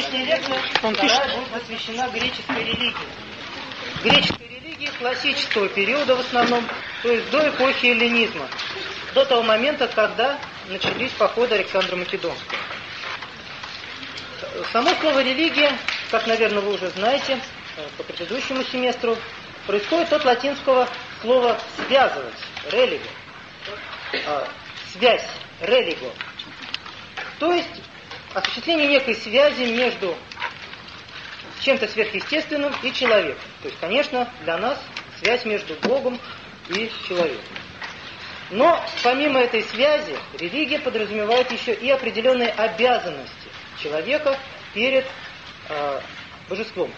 Сегодняшняя лекция Он пишет. будет посвящена греческой религии. Греческой религии классического периода в основном, то есть до эпохи эллинизма, до того момента, когда начались походы Александра Македонского. Само слово «религия», как, наверное, вы уже знаете, по предыдущему семестру, происходит от латинского слова «связывать» – «религо». А, Связь – «религо». То есть осуществление некой связи между чем-то сверхъестественным и человеком. То есть, конечно, для нас связь между Богом и человеком. Но помимо этой связи, религия подразумевает еще и определенные обязанности человека перед э, божеством.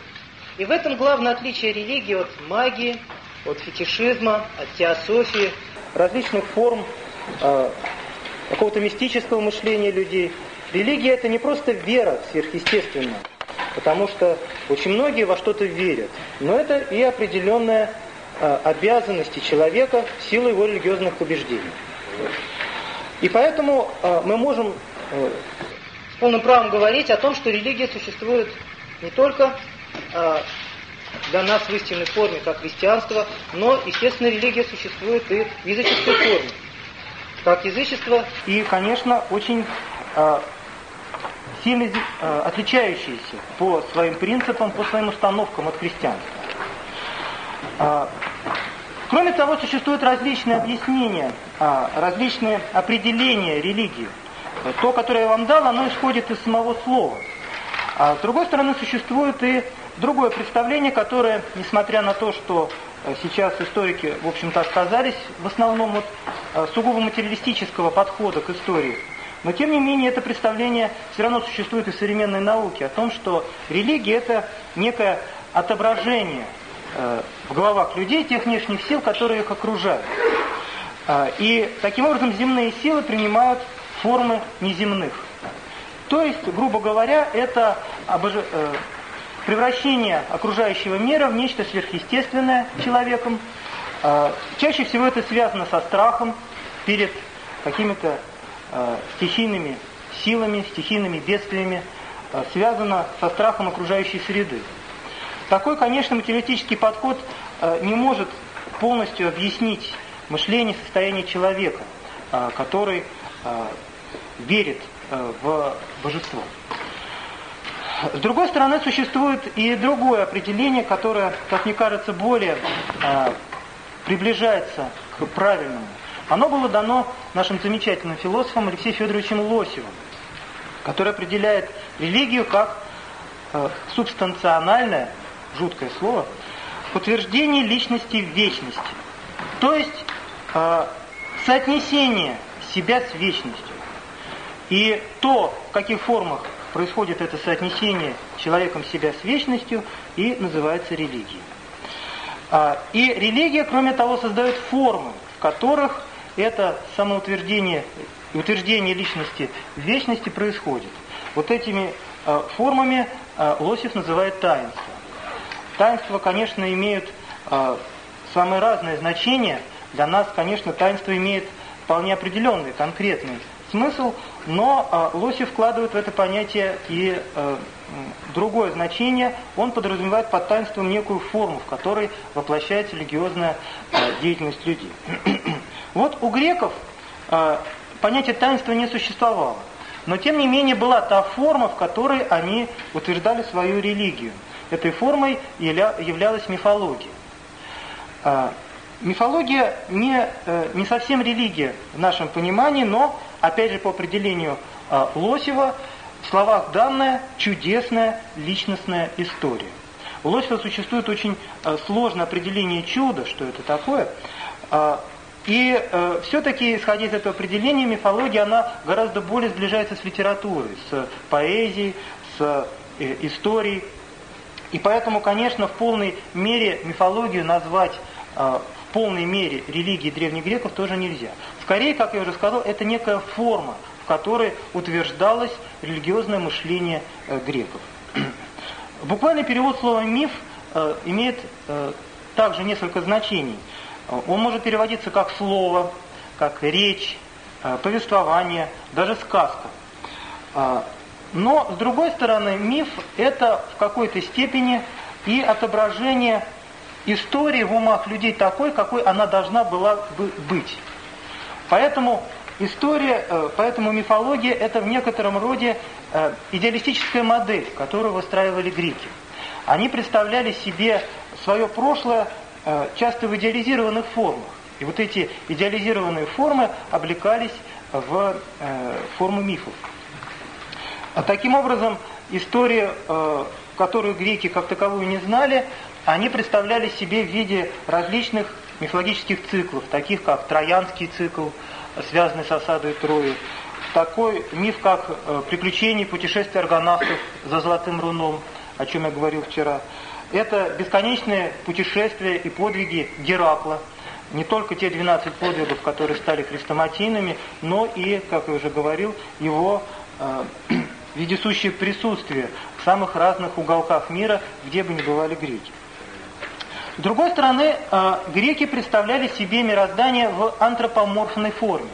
И в этом главное отличие религии от магии, от фетишизма, от теософии, различных форм э, какого-то мистического мышления людей. Религия это не просто вера сверхъестественная, потому что очень многие во что-то верят, но это и определенная э, обязанности человека в силу его религиозных убеждений. И поэтому э, мы можем э, с полным правом говорить о том, что религия существует не только для нас в истинной форме, как христианство, но, естественно, религия существует и в языческой форме, как язычество, и, конечно, очень сильно э, отличающиеся по своим принципам, по своим установкам от христианства. А, Кроме того, существуют различные объяснения, а, различные определения религии. То, которое я вам дал, оно исходит из самого слова. А с другой стороны, существует и другое представление, которое, несмотря на то, что э, сейчас историки, в общем-то, отказались в основном от э, сугубо материалистического подхода к истории, но тем не менее это представление все равно существует и в современной науке о том, что религия это некое отображение э, в головах людей тех внешних сил, которые их окружают. Э, и таким образом земные силы принимают формы неземных. То есть, грубо говоря, это обож- э, превращение окружающего мира в нечто сверхъестественное человеком. Э, чаще всего это связано со страхом перед какими-то стихийными силами, стихийными бедствиями, э, связано со страхом окружающей среды. Такой, конечно, материалистический подход э, не может полностью объяснить мышление, состояние человека, э, который э, верит э, в божество. С другой стороны, существует и другое определение, которое, как мне кажется, более э, приближается к правильному. Оно было дано нашим замечательным философом Алексеем Федоровичем Лосевым, который определяет религию как э, субстанциональное, жуткое слово, утверждение личности в вечности. То есть э, соотнесение себя с вечностью. И то, в каких формах происходит это соотнесение человеком себя с вечностью, и называется религией. А, И религия, кроме того, создает формы, в которых это самоутверждение утверждение личности в вечности происходит. Вот этими а, формами а, Лосев называет таинство. Таинства, конечно, имеют а, самые разные значения. Для нас, конечно, таинство имеет вполне определенный, конкретный смысл, но э, Лосев вкладывает в это понятие и э, другое значение. Он подразумевает под таинством некую форму, в которой воплощается религиозная э, деятельность людей. Вот у греков э, понятие таинства не существовало. Но тем не менее была та форма, в которой они утверждали свою религию. Этой формой явля, являлась мифология. Э, Мифология не, э, не совсем религия в нашем понимании, но, опять же, по определению э, Лосева, в словах данная чудесная личностная история. У Лосева существует очень сложное определение чуда, что это такое. И все-таки, исходя из этого определения, мифология, она гораздо более сближается с литературой, с поэзией, с историей. И поэтому, конечно, в полной мере мифологию назвать в полной мере религии древних греков тоже нельзя. Скорее, как я уже сказал, это некая форма, в которой утверждалось религиозное мышление э, греков. Буквальный перевод слова «миф» э, имеет э, также несколько значений. Он может переводиться как слово, как речь, повествование, даже сказка. Но, с другой стороны, миф – это в какой-то степени и отображение истории в умах людей такой, какой она должна была бы быть. Поэтому история, э, поэтому мифология – это в некотором роде э, идеалистическая модель, которую выстраивали греки. Они представляли себе свое прошлое э, часто в идеализированных формах. И вот эти идеализированные формы облекались в форму мифов. А таким образом, история, которую греки как таковую не знали, они представляли себе в виде различных мифологических циклов, таких как Троянский цикл, связанный с осадой Трои, такой миф, как э, приключения путешествия аргонавтов за Золотым Руном, о чем я говорил вчера. Это бесконечные путешествия и подвиги Геракла, не только те 12 подвигов, которые стали хрестоматийными, но и, как я уже говорил, его э, вездесущее присутствие в самых разных уголках мира, где бы ни бывали греки. С другой стороны, э, греки представляли себе мироздание в антропоморфной форме.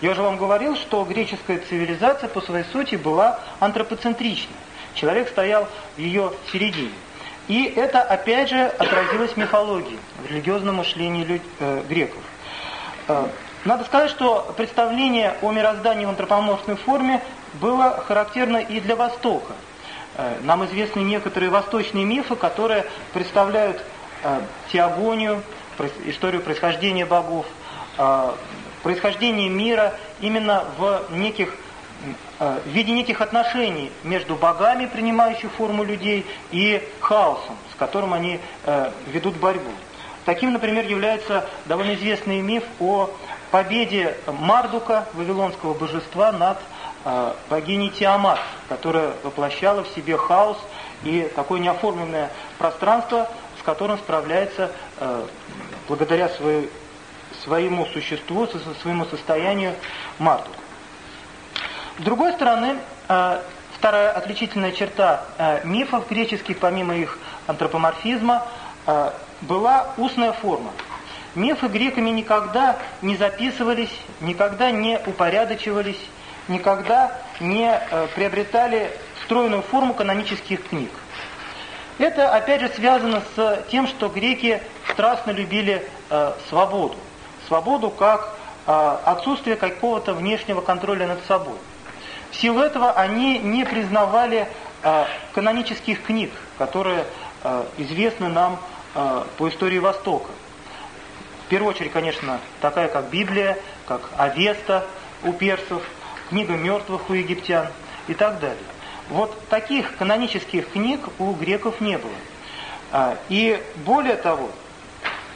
Я уже вам говорил, что греческая цивилизация по своей сути была антропоцентричной. Человек стоял в ее середине. И это опять же отразилось в мифологии, в религиозном мышлении э, греков. Э, надо сказать, что представление о мироздании в антропоморфной форме было характерно и для Востока. Нам известны некоторые восточные мифы, которые представляют э, теогонию, историю происхождения богов, э, происхождение мира именно в неких э, в виде неких отношений между богами, принимающих форму людей, и хаосом, с которым они э, ведут борьбу. Таким, например, является довольно известный миф о победе Мардука, вавилонского божества, над э, богиней Тиамат, которая воплощала в себе хаос и такое неоформленное пространство, которым справляется э, благодаря своему существу, своему состоянию Мардук. С другой стороны, э, вторая отличительная черта э, мифов греческих, помимо их антропоморфизма, э, была устная форма. Мифы греками никогда не записывались, никогда не упорядочивались, никогда не приобретали стройную форму канонических книг. Это, опять же, связано с тем, что греки страстно любили э, свободу. Свободу как э, отсутствие какого-то внешнего контроля над собой. В силу этого они не признавали э, канонических книг, которые э, известны нам э, по истории Востока. В первую очередь, конечно, такая как Библия, как Авеста у персов, книга мертвых у египтян и так далее. Вот таких канонических книг у греков не было. А, и более того,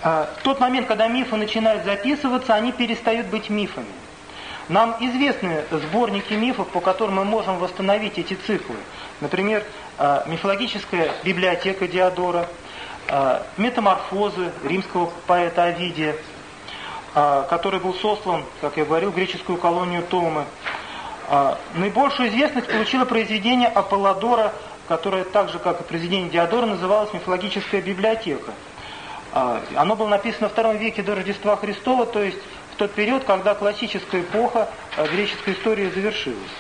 в тот момент, когда мифы начинают записываться, они перестают быть мифами. Нам известны сборники мифов, по которым мы можем восстановить эти циклы. Например, а, мифологическая библиотека Диодора, метаморфозы римского поэта Овидия, который был сослан, как я говорил, в греческую колонию Томы, наибольшую известность получило произведение Аполлодора, которое так же, как и произведение Диодора, называлось «Мифологическая библиотека». Оно было написано в втором веке до Рождества Христова, то есть тот период, когда классическая эпоха а, греческой истории завершилась.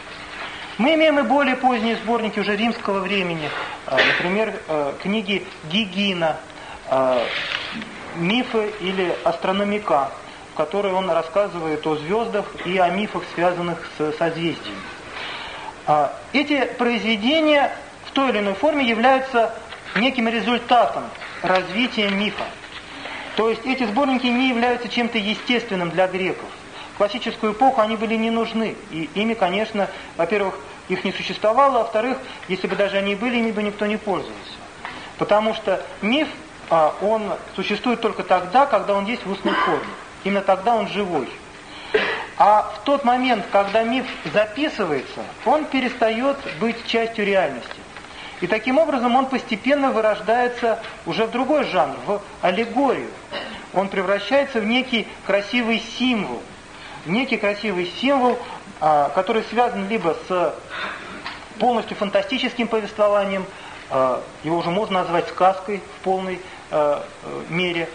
Мы имеем и более поздние сборники уже римского времени, например, книги Гигина, «Мифы» или «Астрономика», в которой он рассказывает о звездах и о мифах, связанных с созвездиями. Эти произведения в той или иной форме являются неким результатом развития мифа. То есть эти сборники не являются чем-то естественным для греков. В классическую эпоху они были не нужны. И ими, конечно, во-первых, их не существовало, а во-вторых, если бы даже они были, ими бы никто не пользовался. Потому что миф, а, он существует только тогда, когда он есть в устной форме. Именно тогда он живой. А в тот момент, когда миф записывается, он перестает быть частью реальности. И таким образом он постепенно вырождается уже в другой жанр, в аллегорию. Он превращается в некий красивый символ. В некий красивый символ, а, который связан либо с полностью фантастическим повествованием, а, его уже можно назвать сказкой в полной а, мере,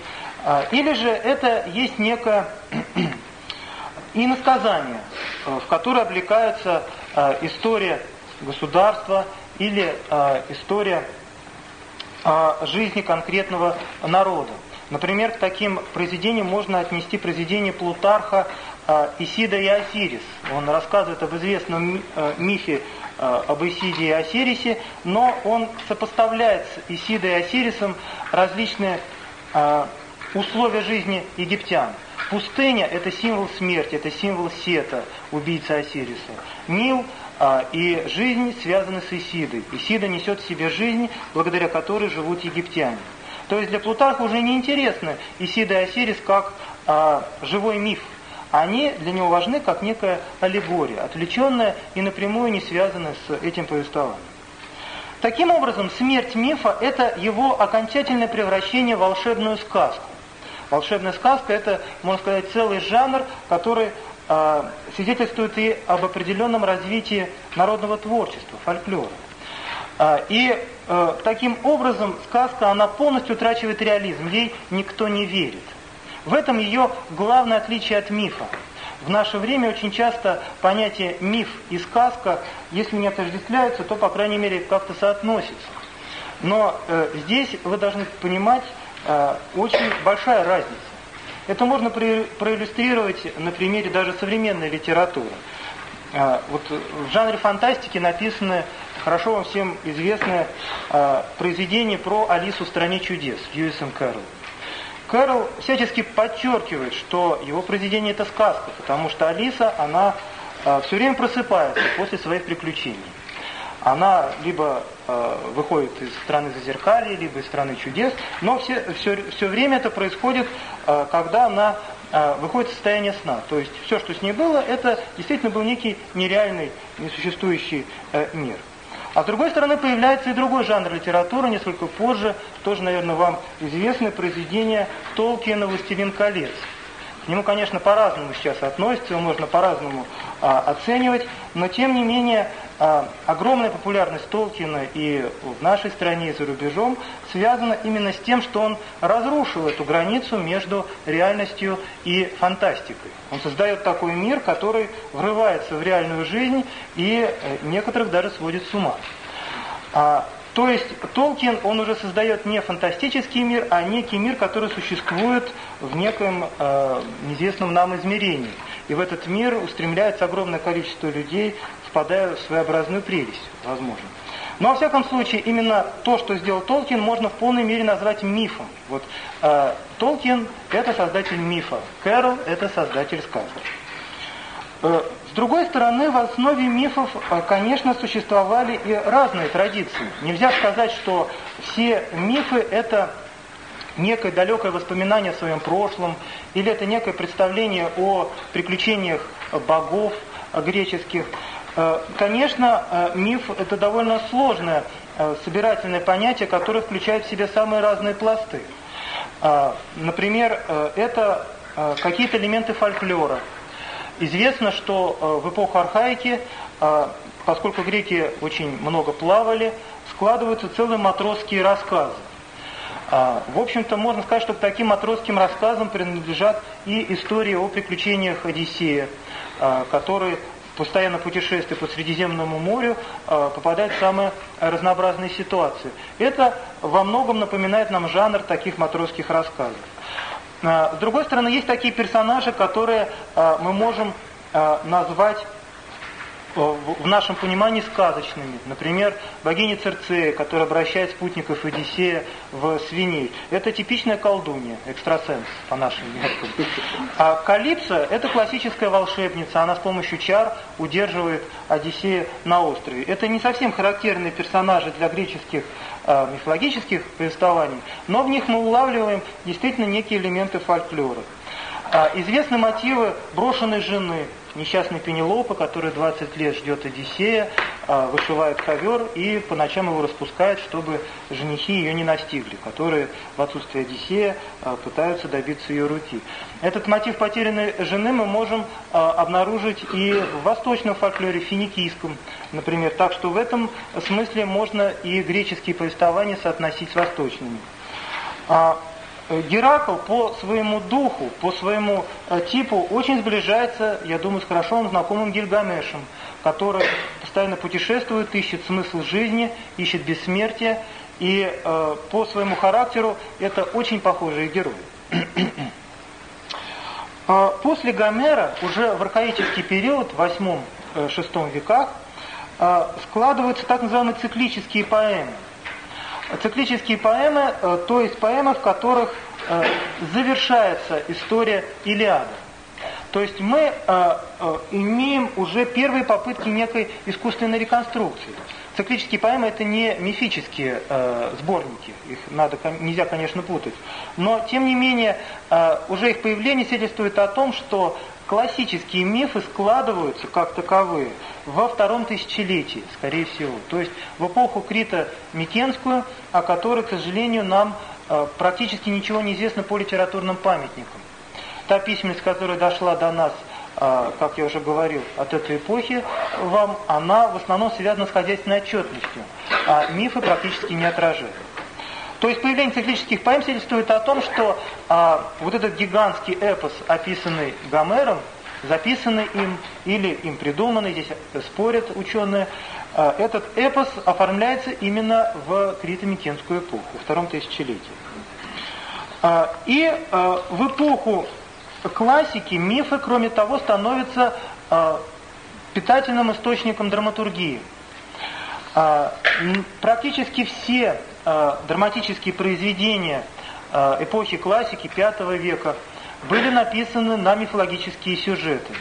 а, или же это есть некое иносказание, э, в которое облекается э, история государства или э, история э, жизни конкретного народа. Например, к таким произведениям можно отнести произведение Плутарха э, «Исида и Осирис». Он рассказывает об известном э, мифе э, об Исиде и Осирисе, но он сопоставляет с Исидой и Осирисом различные условия жизни египтян. Пустыня – это символ смерти, это символ Сета, убийцы Осириса. Нил а, и жизнь связаны с Исидой. Исида несет в себе жизнь, благодаря которой живут египтяне. То есть для Плутарха уже не интересно Исида и Осирис как а, живой миф. Они для него важны как некая аллегория, отвлеченная и напрямую не связанная с этим повествованием. Таким образом, смерть мифа – это его окончательное превращение в волшебную сказку. Волшебная сказка – это, можно сказать, целый жанр, который свидетельствует и об определенном развитии народного творчества, фольклора. Э, и э, таким образом сказка, она полностью утрачивает реализм, ей никто не верит. В этом ее главное отличие от мифа. В наше время очень часто понятие миф и сказка, если не отождествляются, то, по крайней мере, как-то соотносятся. Но э, здесь вы должны понимать, Э, очень большая разница. Это можно проиллюстрировать на примере даже современной литературы. Э, вот в жанре фантастики написано хорошо вам всем известное э, произведение про Алису в стране чудес Льюисом Кэрролл. Кэрролл всячески подчеркивает, что его произведение это сказка, потому что Алиса, она все время просыпается после своих приключений она либо э, выходит из страны зазеркалья, либо из страны чудес, но все, все, все время это происходит, э, когда она э, выходит в состояние сна. То есть все, что с ней было, это действительно был некий нереальный, несуществующий э, мир. А с другой стороны появляется и другой жанр литературы, несколько позже, тоже, наверное, вам известное произведение Толкиена «Властелин колец». К нему, конечно, по-разному сейчас относится, его можно по-разному а, оценивать, но тем не менее а, огромная популярность Толкина и в нашей стране, и за рубежом связана именно с тем, что он разрушил эту границу между реальностью и фантастикой. Он создает такой мир, который врывается в реальную жизнь и э, некоторых даже сводит с ума. А, то есть Толкин, он уже создает не фантастический мир, а некий мир, который существует в неком э, неизвестном нам измерении. И в этот мир устремляется огромное количество людей, впадая в своеобразную прелесть, возможно. Но, во всяком случае, именно то, что сделал Толкин, можно в полной мере назвать мифом. Вот э, Толкин – это создатель мифа, Кэрол – это создатель сказок. Э, с другой стороны, в основе мифов, э, конечно, существовали и разные традиции. Нельзя сказать, что все мифы – это некое далекое воспоминание о своем прошлом, или это некое представление о приключениях богов греческих. Э, конечно, миф – это довольно сложное собирательное понятие, которое включает в себя самые разные пласты. Например, это какие-то элементы фольклора – Известно, что э, в эпоху архаики, э, поскольку греки очень много плавали, складываются целые матросские рассказы. В общем-то, можно сказать, что к таким матросским рассказам принадлежат и истории о приключениях Одиссея, э, который постоянно путешествуя по Средиземному морю, попадает в самые разнообразные ситуации. Это во многом напоминает нам жанр таких матросских рассказов. А, с другой стороны, есть такие персонажи, которые а, мы можем назвать в нашем понимании сказочными. Например, богиня Церцея, которая обращает спутников Одиссея в свиней. Это типичная колдунья, экстрасенс по нашим меркам. А Калипсо – это классическая волшебница. Она с помощью чар удерживает Одиссея на острове. Это не совсем характерные персонажи для греческих э, мифологических повествований, но в них мы улавливаем действительно некие элементы фольклора. А, известны мотивы брошенной жены, несчастной Пенелопы, которая 20 лет ждет Одиссея, а, вышивает ковер и по ночам его распускает, чтобы женихи ее не настигли, которые в отсутствие Одиссея а, пытаются добиться ее руки. Этот мотив потерянной жены мы можем обнаружить и в восточном фольклоре, финикийском, например. Так что в этом смысле можно и греческие повествования соотносить с восточными. Э, Геракл по своему духу, по своему э, типу очень сближается, я думаю, с хорошо знакомым Гильгамешем, который постоянно путешествует, ищет смысл жизни, ищет бессмертие, и э, по своему характеру это очень похожие герои. А после Гомера, уже в архаический период, в 8-6 э, веках, э, складываются так называемые циклические поэмы. Циклические поэмы, э, то есть поэмы, в которых завершается история Илиады. То есть мы имеем уже первые попытки некой искусственной реконструкции. Циклические поэмы это не мифические э, сборники, их надо, нельзя, конечно, путать. Но, тем не менее, э, уже их появление свидетельствует о том, что классические мифы складываются как таковые во втором тысячелетии, скорее всего. То есть в эпоху Крита Микенскую, о которой, к сожалению, нам э, практически ничего не известно по литературным памятникам. Та письменность, которая дошла до нас – а, как я уже говорил, от этой эпохи вам, она в основном связана с хозяйственной отчетностью, а мифы практически не отражают. То есть появление циклических поэм свидетельствует о том, что а, вот этот гигантский эпос, описанный Гомером, записанный им или им придуманный, здесь спорят ученые, а, этот эпос оформляется именно в крито-микенскую эпоху, во втором тысячелетии. А, и а, в эпоху классики мифы, кроме того, становятся э, питательным источником драматургии. Э, практически все э, драматические произведения э, эпохи классики V века были написаны на мифологические сюжеты.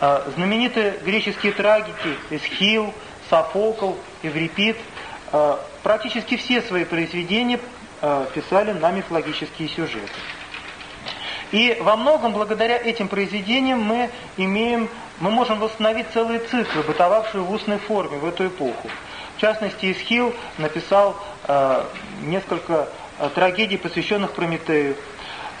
Э, знаменитые греческие трагики Эсхил, Софокл, Эврипид э, практически все свои произведения писали на мифологические сюжеты. И во многом благодаря этим произведениям мы имеем, мы можем восстановить целые циклы, бытовавшие в устной форме в эту эпоху. В частности, Исхил написал несколько э, трагедий, посвященных Прометею.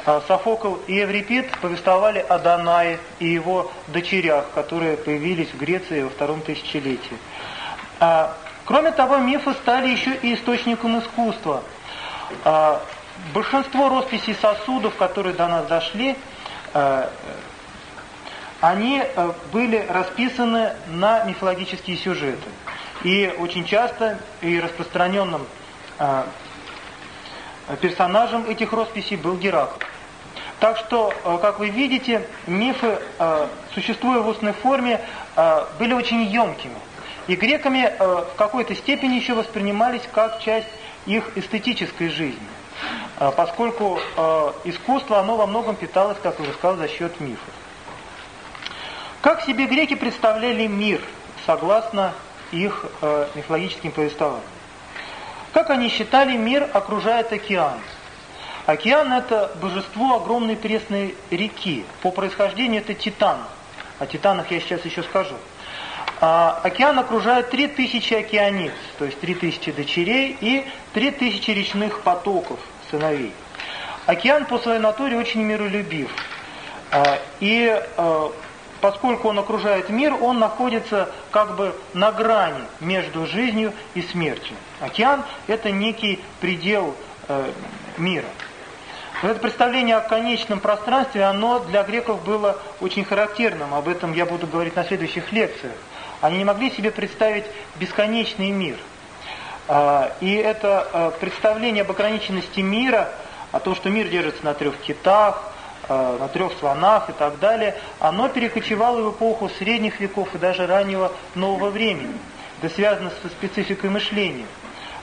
Э, Софокл и Еврипид повествовали о Данае и его дочерях, которые появились в Греции во втором тысячелетии. Э, кроме того, мифы стали еще и источником искусства. Э, большинство росписей сосудов, которые до нас дошли, э, они э, были расписаны на мифологические сюжеты. И очень часто и распространенным э, персонажем этих росписей был Геракл. Так что, как вы видите, мифы, существуя в устной форме, были очень емкими. И греками в какой-то степени еще воспринимались как часть их эстетической жизни. А, поскольку а, искусство, оно во многом питалось, как уже сказал, за счет мифов. Как себе греки представляли мир, согласно их а, мифологическим повествованиям? Как они считали, мир окружает океан. Океан – это божество огромной пресной реки. По происхождению это Титан. О Титанах я сейчас еще скажу. А, океан окружает 3000 океаниц, то есть 3000 дочерей и 3000 речных потоков, сыновей. Океан по своей натуре очень миролюбив. А, и а, поскольку он окружает мир, он находится как бы на грани между жизнью и смертью. Океан – это некий предел э, мира. это представление о конечном пространстве, оно для греков было очень характерным. Об этом я буду говорить на следующих лекциях. Они не могли себе представить бесконечный мир. А, и это а, представление об ограниченности мира, о том, что мир держится на трех китах, на трех слонах и так далее, оно перекочевало в эпоху средних веков и даже раннего нового времени. Это связано со спецификой мышления.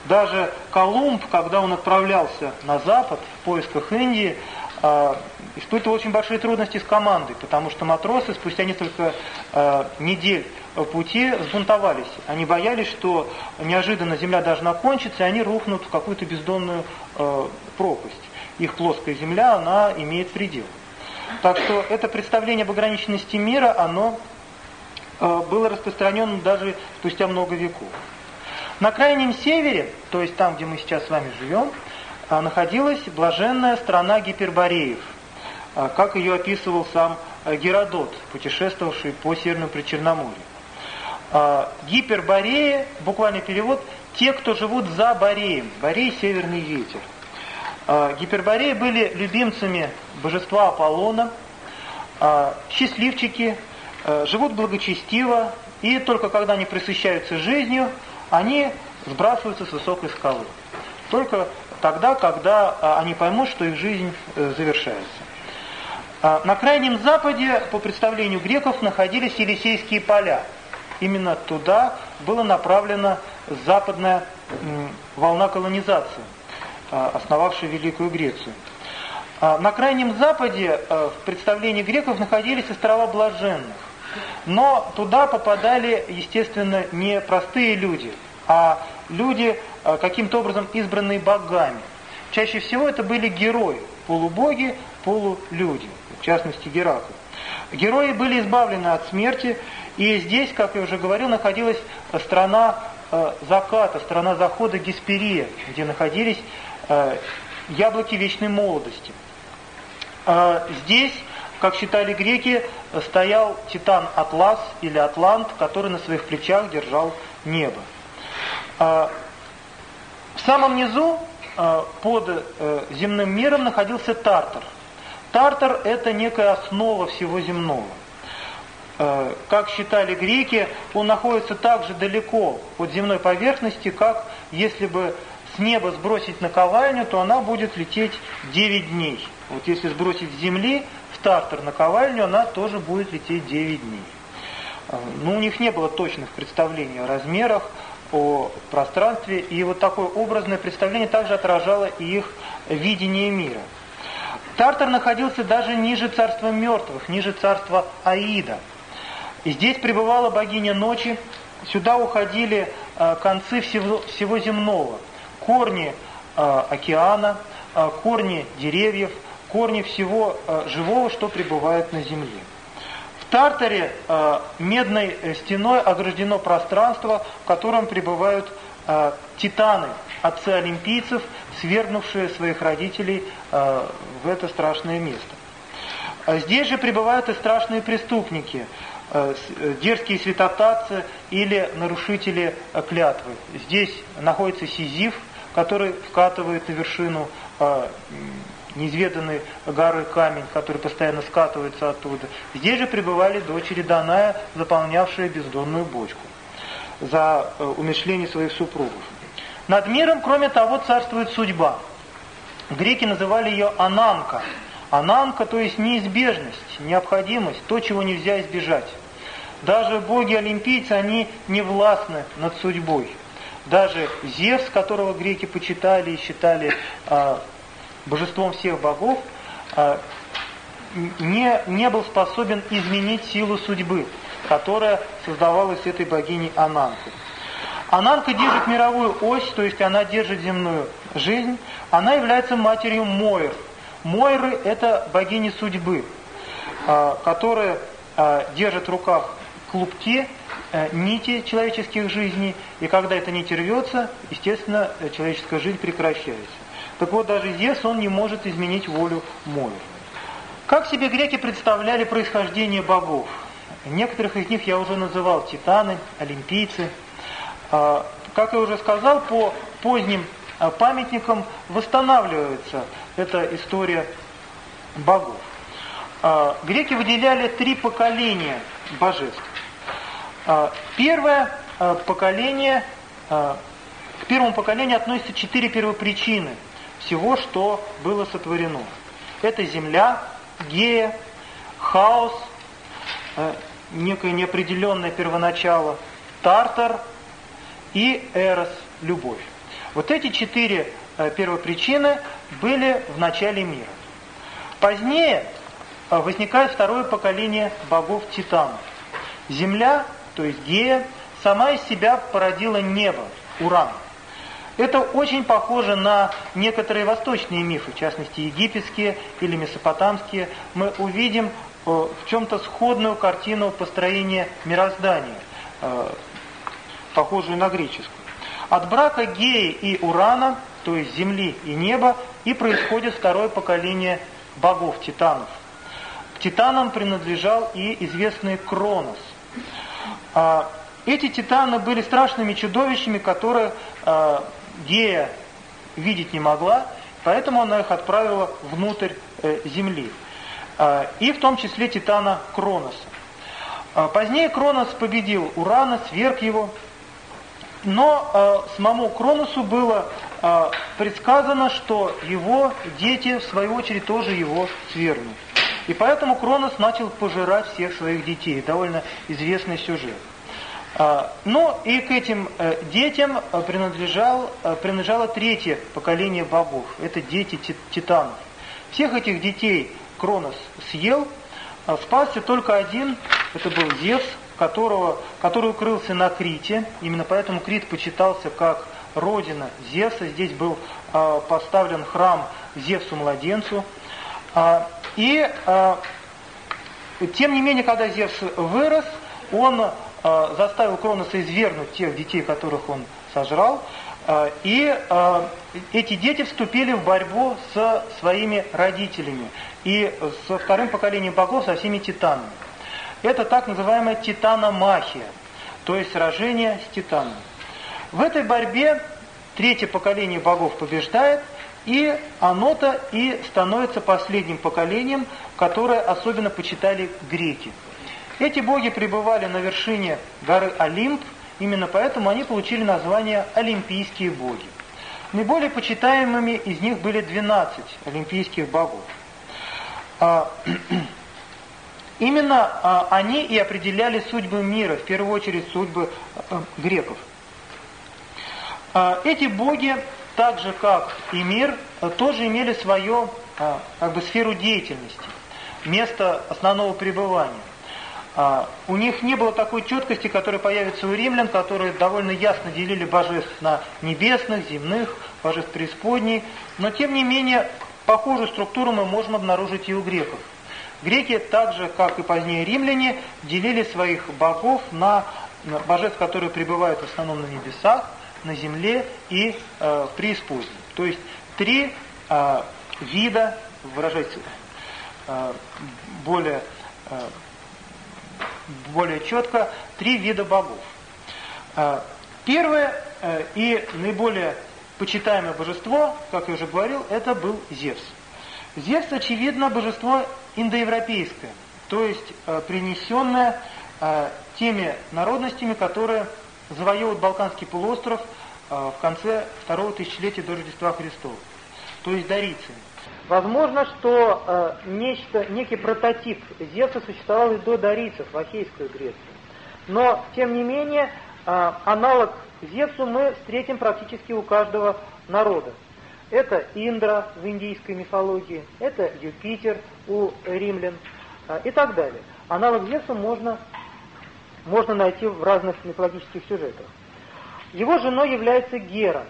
Даже Колумб, когда он отправлялся на запад в поисках Индии, испытывал очень большие трудности с командой, потому что матросы спустя несколько недель пути сбунтовались. Они боялись, что неожиданно земля должна кончиться, и они рухнут в какую-то бездонную э, пропасть. Их плоская земля, она имеет предел. Так что это представление об ограниченности мира, оно э, было распространено даже спустя много веков. На крайнем севере, то есть там, где мы сейчас с вами живем, э, находилась блаженная страна Гипербореев, э, как ее описывал сам Геродот, путешествовавший по Северному Причерноморью. Гиперборея, буквальный перевод, те, кто живут за Бореем. Борей – северный ветер. А, гипербореи были любимцами божества Аполлона, а, счастливчики, живут благочестиво, и только когда они присыщаются жизнью, они сбрасываются с высокой скалы. Только тогда, когда а, они поймут, что их жизнь э, завершается. А, на крайнем западе, по представлению греков, находились Елисейские поля. Именно туда была направлена западная волна колонизации, а, основавшая Великую Грецию. На крайнем западе в представлении греков находились острова Блаженных. Но туда попадали, естественно, не простые люди, а люди, э, каким-то образом избранные богами. Чаще всего это были герои, полубоги, полулюди, в частности Геракл. Герои были избавлены от смерти, и здесь, как я уже говорил, находилась страна э, заката, страна захода Гесперия, где находились э, яблоки вечной молодости. Здесь, как считали греки, стоял титан Атлас или Атлант, который на своих плечах держал небо. А, в самом низу под э, земным миром находился Тартар. Тартар – это некая основа всего земного. Как считали греки, он находится так же далеко от земной поверхности, как если бы с неба сбросить наковальню, то она будет лететь 9 дней. Вот если сбросить с земли в Тартар наковальню, она тоже будет лететь 9 дней. Ну, у них не было точных представлений о размерах, о пространстве, и вот такое образное представление также отражало и их видение мира. Тартар находился даже ниже царства мертвых, ниже царства Аида. И здесь пребывала богиня ночи, сюда уходили э, концы всего, всего земного, корни э, океана, э, корни деревьев, корни всего живого, что пребывает на земле. В Тартаре э, медной э, стеной ограждено пространство, в котором пребывают э, титаны, отцы олимпийцев, свергнувшие своих родителей э, в это страшное место. А здесь же пребывают и страшные преступники, э, э дерзкие святотатцы или нарушители э, клятвы. Здесь находится Сизиф, который вкатывает на вершину э, неизведанный горы камень, который постоянно скатывается оттуда. Здесь же пребывали дочери Даная, заполнявшие бездонную бочку за э, умершление своих супругов. Над миром, кроме того, царствует судьба. Греки называли ее ананка. Ананка, то есть неизбежность, необходимость, то, чего нельзя избежать. Даже боги-олимпийцы, они не властны над судьбой. Даже Зевс, которого греки почитали и считали а, божеством всех богов, а, не, не был способен изменить силу судьбы, которая создавалась этой богиней Ананкой. Ананка держит мировую ось, то есть она держит земную жизнь. Она является матерью Мойр. Мойры – это богини судьбы, а, которые а, держат в руках клубки, нити человеческих жизней, и когда эта нить рвется, естественно, человеческая жизнь прекращается. Так вот, даже Зевс, он не может изменить волю моря. Как себе греки представляли происхождение богов? Некоторых из них я уже называл титаны, олимпийцы. А, как я уже сказал, по поздним а, памятникам восстанавливается эта история богов. А, греки выделяли три поколения божеств. Первое поколение, к первому поколению относятся четыре первопричины – всего, что было сотворено. Это земля, гея, хаос, некое неопределенное первоначало, тартар и эрос, любовь. Вот эти четыре первопричины были в начале мира. Позднее возникает второе поколение богов-титанов. Земля, то есть Гея, сама из себя породила небо, Уран. Это очень похоже на некоторые восточные мифы, в частности египетские или месопотамские. Мы увидим э, в чем-то сходную картину построения мироздания, э, похожую на греческую. От брака Геи и Урана, то есть Земли и неба, и происходит второе поколение богов, титанов. К титанам принадлежал и известный Кронос. А, эти титаны были страшными чудовищами, которые а, Гея видеть не могла, поэтому она их отправила внутрь э, земли. Э, и в том числе Титана Кроноса. Позднее Кронос победил Урана, сверг его, но самому Кроносу было предсказано, что его дети, в свою очередь, тоже его свергнут. И поэтому Кронос начал пожирать всех своих детей. Довольно известный сюжет. А, ну и к этим э, детям э, принадлежал, э, принадлежало третье поколение богов. Это дети титанов. Всех этих детей Кронос съел, а спасся только один, это был Зевс, которого, который укрылся на Крите. Именно поэтому Крит почитался как родина Зевса. Здесь был а, поставлен храм Зевсу-младенцу. И тем не менее, когда Зевс вырос, он э, заставил Кроноса извергнуть тех детей, которых он сожрал, и эти дети вступили в борьбу со своими родителями и со вторым поколением богов, со всеми титанами. Это так называемая титаномахия, то есть сражение с титанами. В этой борьбе третье поколение богов побеждает, и оно-то и становится последним поколением, которое особенно почитали греки. Эти боги пребывали на вершине горы Олимп, именно поэтому они получили название Олимпийские боги. Наиболее почитаемыми из них были 12 олимпийских богов. А, именно а, они и определяли судьбы мира, в первую очередь судьбы а, греков. Эти боги, так же как и мир, тоже имели свою как бы, сферу деятельности, место основного пребывания. А, у них не было такой четкости, которая появится у римлян, которые довольно ясно делили божеств на небесных, земных, божеств преисподней. Но тем не менее, похожую структуру мы можем обнаружить и у греков. Греки, так же как и позднее римляне, делили своих богов на божеств, которые пребывают в основном на небесах, на земле и э, в преисподней. То есть три э, вида, выражаясь э, более э, более четко три вида богов. А, первое э, и наиболее почитаемое божество, как я уже говорил, это был Зевс. Зевс, очевидно, божество индоевропейское, то есть э, принесенное э, теми народностями, которые завоевывают Балканский полуостров в конце второго тысячелетия до Рождества Христова, то есть дарийцами. Возможно, что э, нечто, некий прототип Зевса существовал и до дарийцев в Ахейской Греции. Но, тем не менее, э, аналог Зевсу мы встретим практически у каждого народа. Это Индра в индийской мифологии, это Юпитер у римлян э, и так далее. Аналог Зевсу можно, можно найти в разных мифологических сюжетах. Его женой является Гера.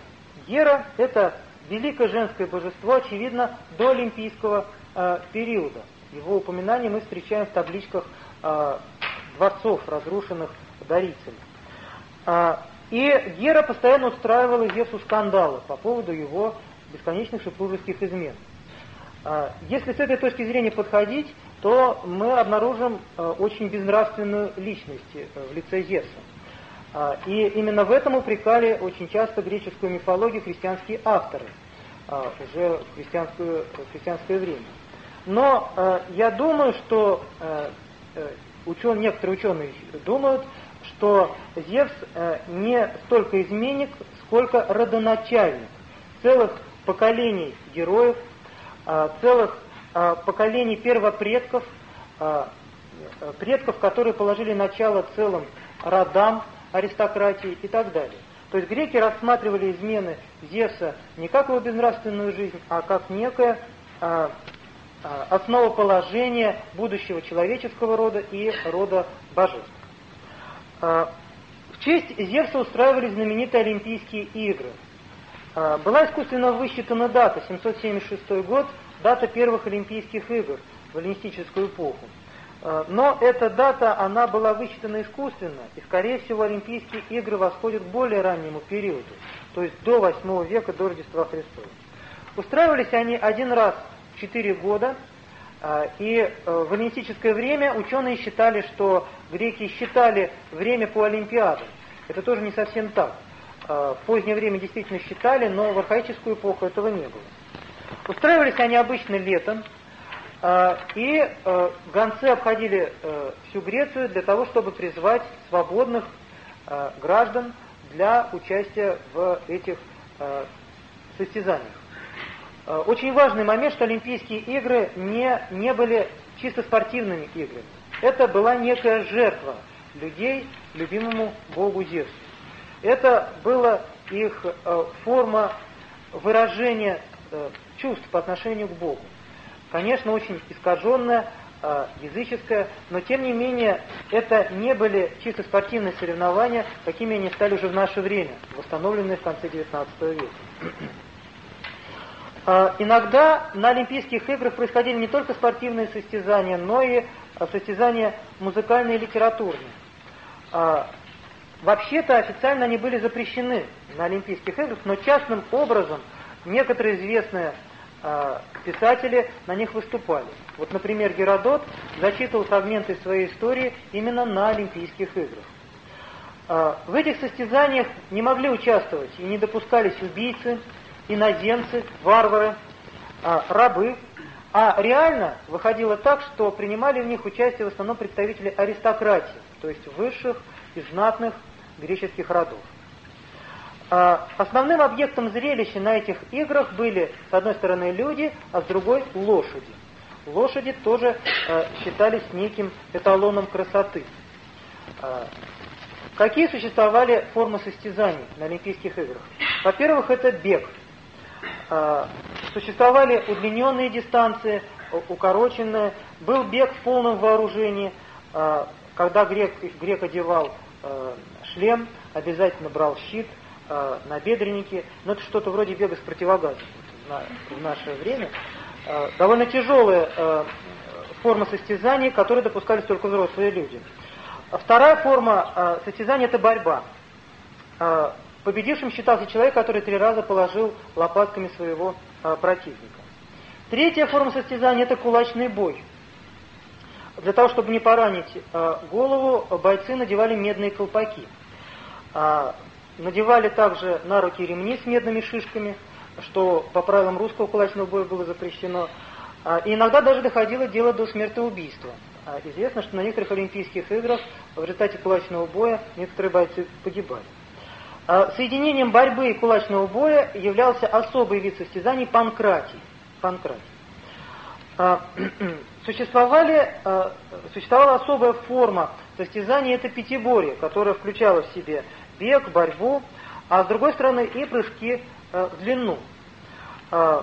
Гера – это великое женское божество, очевидно, до олимпийского э, периода. Его упоминание мы встречаем в табличках э, дворцов, разрушенных дарицами. Э, и Гера постоянно устраивала Зевсу скандалы по поводу его бесконечных супружеских измен. Э, если с этой точки зрения подходить, то мы обнаружим э, очень безнравственную личность э, в лице Зевса. А, и именно в этом упрекали очень часто греческую мифологию христианские авторы а, уже в христианское, в христианское время. Но а, я думаю, что э, учен, некоторые ученые думают, что Зевс э, не столько изменник, сколько родоначальник целых поколений героев, целых поколений первопредков, предков, которые положили начало целым родам, аристократии и так далее. То есть греки рассматривали измены Зевса не как его безнравственную жизнь, а как некое а, а, основоположение будущего человеческого рода и рода божеств. А, в честь Зевса устраивали знаменитые Олимпийские игры. Была искусственно высчитана дата, 776 год, дата первых Олимпийских игр в эллинистическую эпоху. Э, но эта дата, она была высчитана искусственно, и, скорее всего, Олимпийские игры восходят к более раннему периоду, то есть до 8 века, до Рождества Христова. Устраивались они один раз в 4 года, э, и э, в эллинистическое время ученые считали, что греки считали время по Олимпиадам. Это тоже не совсем так. В позднее время действительно считали, но в архаическую эпоху этого не было. Устраивались они обычно летом, И гонцы обходили всю Грецию для того, чтобы призвать свободных граждан для участия в этих состязаниях. Очень важный момент, что Олимпийские игры не, не были чисто спортивными играми. Это была некая жертва людей любимому богу Зевсу. Это была их э, форма выражения э, чувств по отношению к Богу. Конечно, очень искаженная, э, языческая, но тем не менее это не были чисто спортивные соревнования, какими они стали уже в наше время, восстановленные в конце XIX века. Иногда на Олимпийских играх происходили не только спортивные состязания, но и состязания музыкальные и литературные. Вообще-то официально они были запрещены на Олимпийских играх, но частным образом некоторые известные писатели на них выступали. Вот, например, Геродот зачитывал фрагменты своей истории именно на Олимпийских играх. Э, в этих состязаниях не могли участвовать и не допускались убийцы, иноземцы, варвары, э, рабы, а реально выходило так, что принимали в них участие в основном представители аристократии, то есть высших и знатных греческих родов. А основным объектом зрелища на этих играх были, с одной стороны, люди, а с другой – лошади. Лошади тоже э, считались неким эталоном красоты. Э, какие существовали формы состязаний на Олимпийских играх? Во-первых, это бег. Существовали удлиненные дистанции, укороченные. Был бег в полном вооружении, когда грек, грек одевал шлем, обязательно брал щит, э, набедренники, но это что-то вроде бега с противогазом на, в наше время. Э, довольно тяжелая э, форма состязаний, которые допускались только взрослые люди. Вторая форма э, состязания – это борьба. Э, победившим считался человек, который три раза положил лопатками своего э, противника. Третья форма состязания – это кулачный бой – для того, чтобы не поранить э, голову, бойцы надевали медные колпаки. А, надевали также на руки ремни с медными шишками, что по правилам русского кулачного боя было запрещено. А, и иногда даже доходило дело до смертоубийства. А, известно, что на некоторых Олимпийских играх в результате кулачного боя некоторые бойцы погибали. Соединением борьбы и кулачного боя являлся особый вид состязаний панкратий. панкратий. Существовали, существовала особая форма состязания, это пятиборье, которое включало в себе бег, борьбу, а с другой стороны и прыжки э, в длину. Э,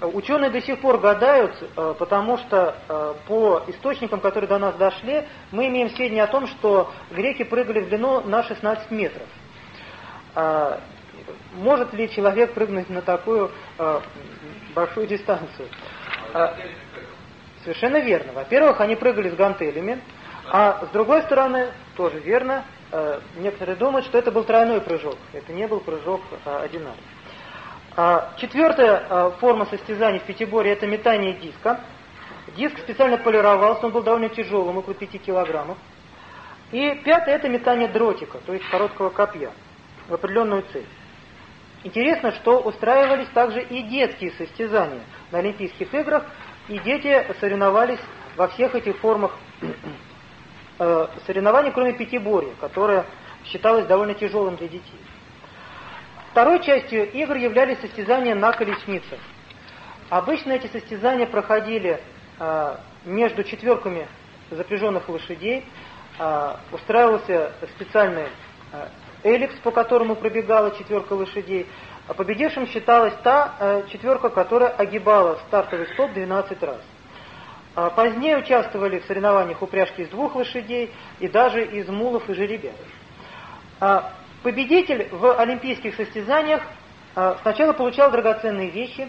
ученые до сих пор гадают, потому что по источникам, которые до нас дошли, мы имеем сведения о том, что греки прыгали в длину на 16 метров. Может ли человек прыгнуть на такую большую дистанцию? Совершенно верно. Во-первых, они прыгали с гантелями, а с другой стороны, тоже верно, э, некоторые думают, что это был тройной прыжок. Это не был прыжок э, одинарный. А, четвертая э, форма состязаний в пятиборе – это метание диска. Диск специально полировался, он был довольно тяжелым, около 5 килограммов. И пятое – это метание дротика, то есть короткого копья, в определенную цель. Интересно, что устраивались также и детские состязания на Олимпийских играх, и дети соревновались во всех этих формах э, соревнований, кроме пятиборья, которое считалось довольно тяжелым для детей. Второй частью игр являлись состязания на колесницах. Обычно эти состязания проходили э, между четверками запряженных лошадей, э, устраивался специальный э, эллипс, по которому пробегала четверка лошадей, а победившим считалась та четверка, которая огибала стартовый столб 12 раз. А позднее участвовали в соревнованиях упряжки из двух лошадей и даже из мулов и жеребят. А победитель в олимпийских состязаниях а, сначала получал драгоценные вещи,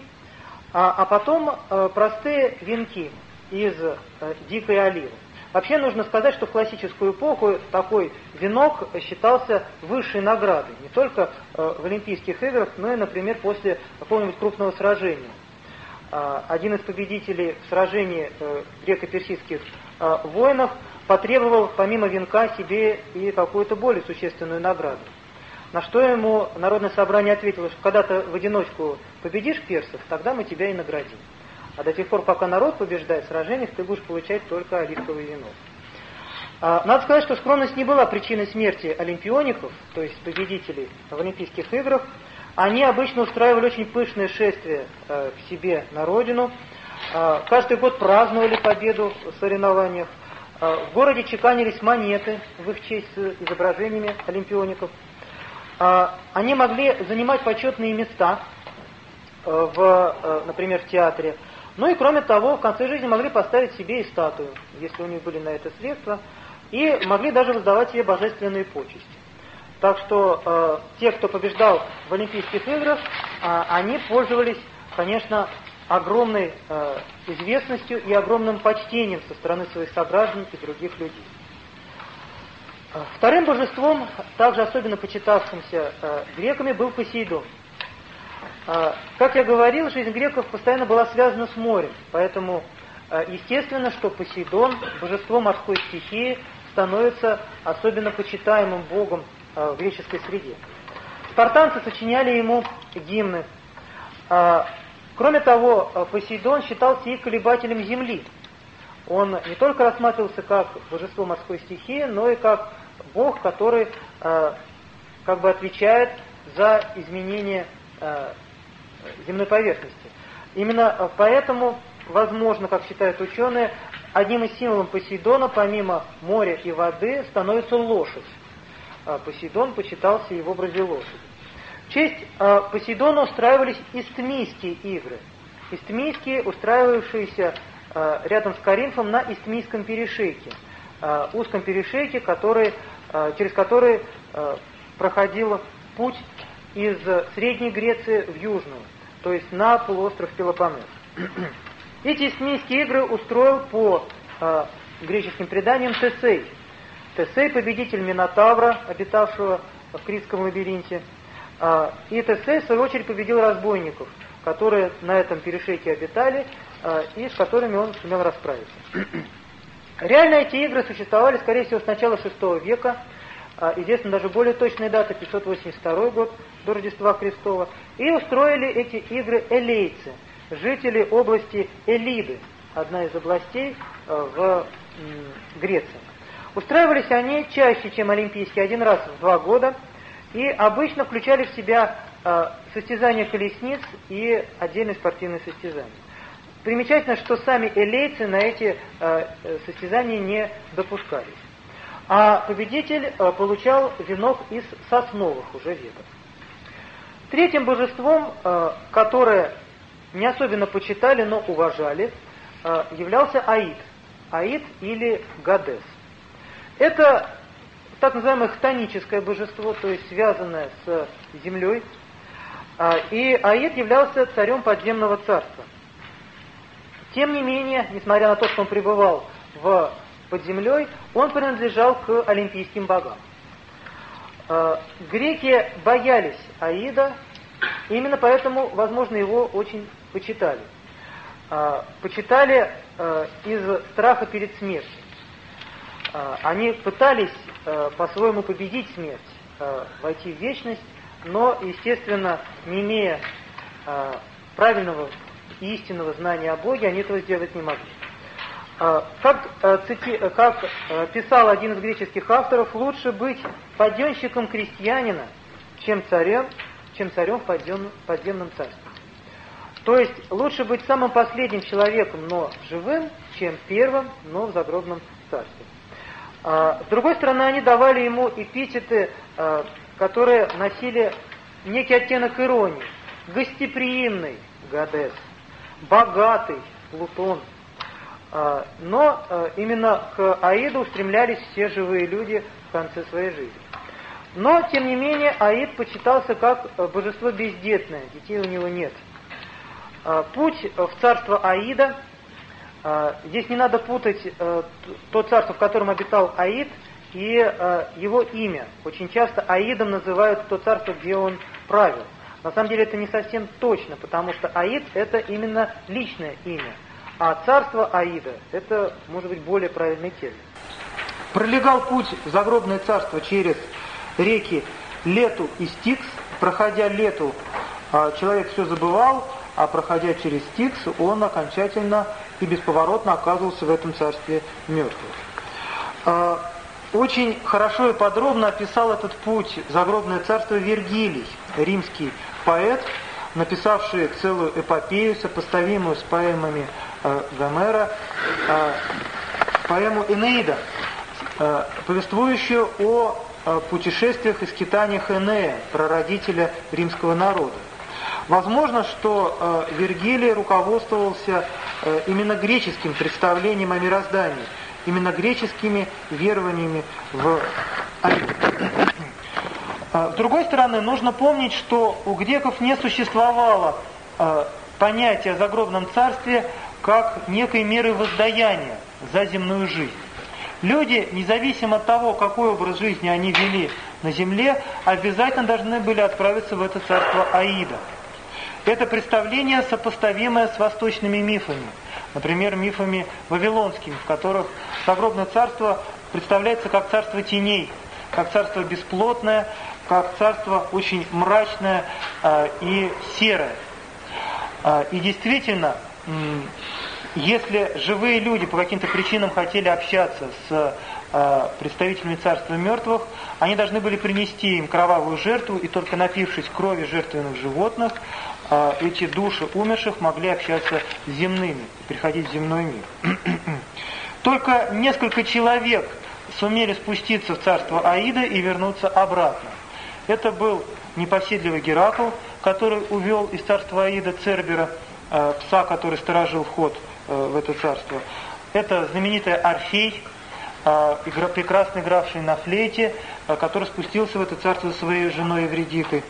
а, потом простые венки из дикой оливы. Вообще нужно сказать, что в классическую эпоху такой венок считался высшей наградой, не только в Олимпийских играх, но и, например, после какого-нибудь крупного сражения. Э, один из победителей в сражении э, греко-персидских э, воинов потребовал помимо венка себе и какую-то более существенную награду. На что ему Народное собрание ответило, что когда ты в одиночку победишь персов, тогда мы тебя и наградим. А до тех пор, пока народ побеждает в сражениях, ты будешь получать только оливковый венок. А, надо сказать, что скромность не была причиной смерти олимпиоников, то есть победителей в Олимпийских играх. Они обычно устраивали очень пышное шествие э, к себе на родину. Э, каждый год праздновали победу в соревнованиях. Э, в городе чеканились монеты в их честь с изображениями олимпиоников. Э, они могли занимать почетные места в, например, в театре. Ну и кроме того, в конце жизни могли поставить себе и статую, если у них были на это средства, и могли даже воздавать себе божественные почести. Так что э, те, кто побеждал в Олимпийских играх, э, они пользовались, конечно, огромной э, известностью и огромным почтением со стороны своих сограждан и других людей. Э, вторым божеством, также особенно почитавшимся э, греками, был Посейдон. Э, как я говорил, жизнь греков постоянно была связана с морем, поэтому э, естественно, что Посейдон, божество морской стихии, становится особенно почитаемым богом в греческой среде. Спартанцы сочиняли ему гимны. А, кроме того, э, Посейдон считался и колебателем земли. Он не только рассматривался как божество морской стихии, но и как бог, который э, как бы отвечает за изменение земной поверхности. Именно поэтому, возможно, как считают ученые, одним из символов Посейдона, помимо моря и воды, становится лошадь Посейдон почитался и в образе лошади. В честь а, Посейдона устраивались истмийские игры. Истмийские, устраивавшиеся а, рядом с Каринфом на Истмийском перешейке, узком перешейке, который, через который проходил путь из Средней Греции в Южную, то есть на полуостров Пелопоннес. Эти Истмийские игры устроил по греческим преданиям Тесей, Тесей – победитель Минотавра, обитавшего в Критском лабиринте. А, и Тесей, в свою очередь, победил разбойников, которые на этом перешейке обитали, а, и с которыми он сумел расправиться. Реально эти игры существовали, скорее всего, с начала VI века. А, известна даже более точная дата, 582 год до Рождества Христова. И устроили эти игры элейцы, жители области Элиды, одна из областей в Греции. Устраивались они чаще, чем Олимпийские, один раз в два года, и обычно включали в себя э, состязания колесниц и отдельные спортивные состязания. Примечательно, что сами элейцы на эти э, состязания не допускались. А победитель э, получал венок из сосновых уже веток. Третьим божеством, э, которое не особенно почитали, но уважали, э, являлся Аид. Аид или Гадес. Это так называемое хтоническое божество, то есть связанное с землей. А, и Аид являлся царем подземного царства. Тем не менее, несмотря на то, что он пребывал в, под землей, он принадлежал к олимпийским богам. А, греки боялись Аида, именно поэтому, возможно, его очень почитали. А, почитали из страха перед смертью. А, они пытались э, по-своему победить смерть, э, войти в вечность, но, естественно, не имея э, правильного и истинного знания о Боге, они этого сделать не могли. Как, цити, как писал один из греческих авторов, лучше быть подъемщиком крестьянина, чем царем, чем царем в подземном, подземном царстве. То есть лучше быть самым последним человеком, но живым, чем первым, но в загробном царстве. А, с другой стороны, они давали ему эпитеты, а, которые носили некий оттенок иронии. Гостеприимный Гадес, богатый Плутон. А, но именно к Аиду устремлялись все живые люди в конце своей жизни. Но, тем не менее, Аид почитался как божество бездетное, детей у него нет. Путь в царство Аида – здесь не надо путать э, то царство, в котором обитал Аид, и э, его имя. Очень часто Аидом называют то царство, где он правил. На самом деле это не совсем точно, потому что Аид это именно личное имя, а царство Аида это может быть более правильный термин. Пролегал путь в загробное царство через реки Лету и Стикс. Проходя Лету, а, человек все забывал, а проходя через Стикс, он окончательно и бесповоротно оказывался в этом царстве мертвых. А, очень хорошо и подробно описал этот путь загробное царство Вергилий, римский поэт, написавший целую эпопею, сопоставимую с поэмами э, Гомера, э, поэму Энеида, повествующую о путешествиях и скитаниях Энея, прародителя римского народа. Возможно, что э, Вергилий руководствовался э, именно греческим представлением о мироздании, именно греческими верованиями в. А, с другой стороны, нужно помнить, что у греков не существовало э, понятия о загробном царстве как некой меры воздаяния за земную жизнь. Люди, независимо от того, какой образ жизни они вели на земле, обязательно должны были отправиться в это царство Аида. Это представление сопоставимое с восточными мифами, например, мифами вавилонскими, в которых загробное царство представляется как царство теней, как царство бесплотное, как царство очень мрачное э, и серое. Э, и действительно, если живые люди по каким-то причинам хотели общаться с э, представителями царства мертвых, они должны были принести им кровавую жертву, и только напившись крови жертвенных животных, эти души умерших могли общаться с земными, приходить в земной мир. Только несколько человек сумели спуститься в царство Аида и вернуться обратно. Это был непоседливый Геракл, который увел из царства Аида Цербера, э, пса, который сторожил вход э, в это царство. Это знаменитый Орфей, э, игра, прекрасно игравший на флейте, э, который спустился в это царство со своей женой Евредикой.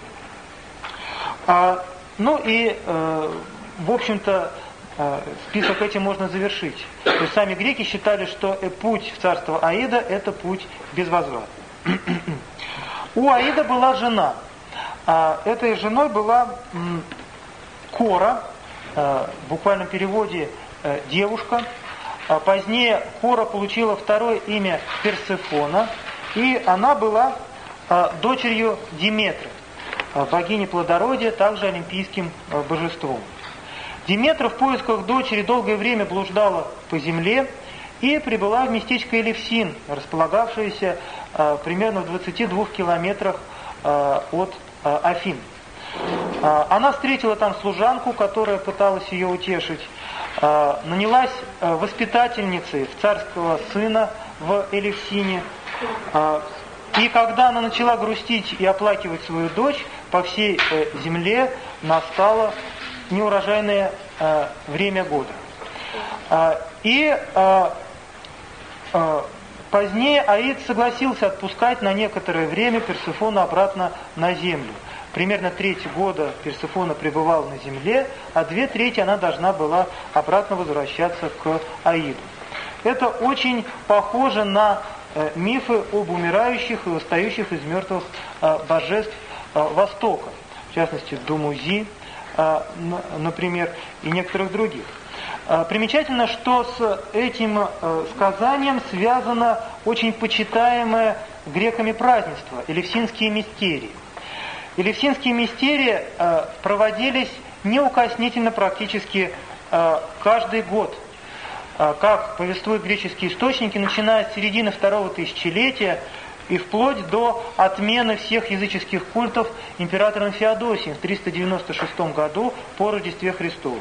А, ну и, э, в общем-то, э, список этим можно завершить. То есть сами греки считали, что путь в царство Аида – это путь без возврата. У Аида была жена. А этой женой была Кора, э, в буквальном переводе э, девушка. А позднее Кора получила второе имя Персефона, и она была э, дочерью Диметры, богини плодородия, также олимпийским божеством. Диметра в поисках дочери долгое время блуждала по земле и прибыла в местечко Элевсин, располагавшееся э, примерно в 22 километрах э, от э, Афин. Э, она встретила там служанку, которая пыталась ее утешить, э, нанялась э, воспитательницей в царского сына в Элевсине. Э, и когда она начала грустить и оплакивать свою дочь, по всей э, земле настало неурожайное э, время года. Э, и э, а, позднее Аид согласился отпускать на некоторое время Персефону обратно на землю. Примерно треть года Персефона пребывала на земле, а две трети она должна была обратно возвращаться к Аиду. Это очень похоже на мифы об умирающих и восстающих из мертвых божеств Востока, в частности Думузи, например, и некоторых других. А, примечательно, что с этим э, сказанием связано очень почитаемое греками празднество – Элевсинские мистерии. Элевсинские мистерии э, проводились неукоснительно практически э, каждый год. Как повествуют греческие источники, начиная с середины второго тысячелетия и вплоть до отмены всех языческих культов императором Феодосием в 396 году по Рождестве Христову.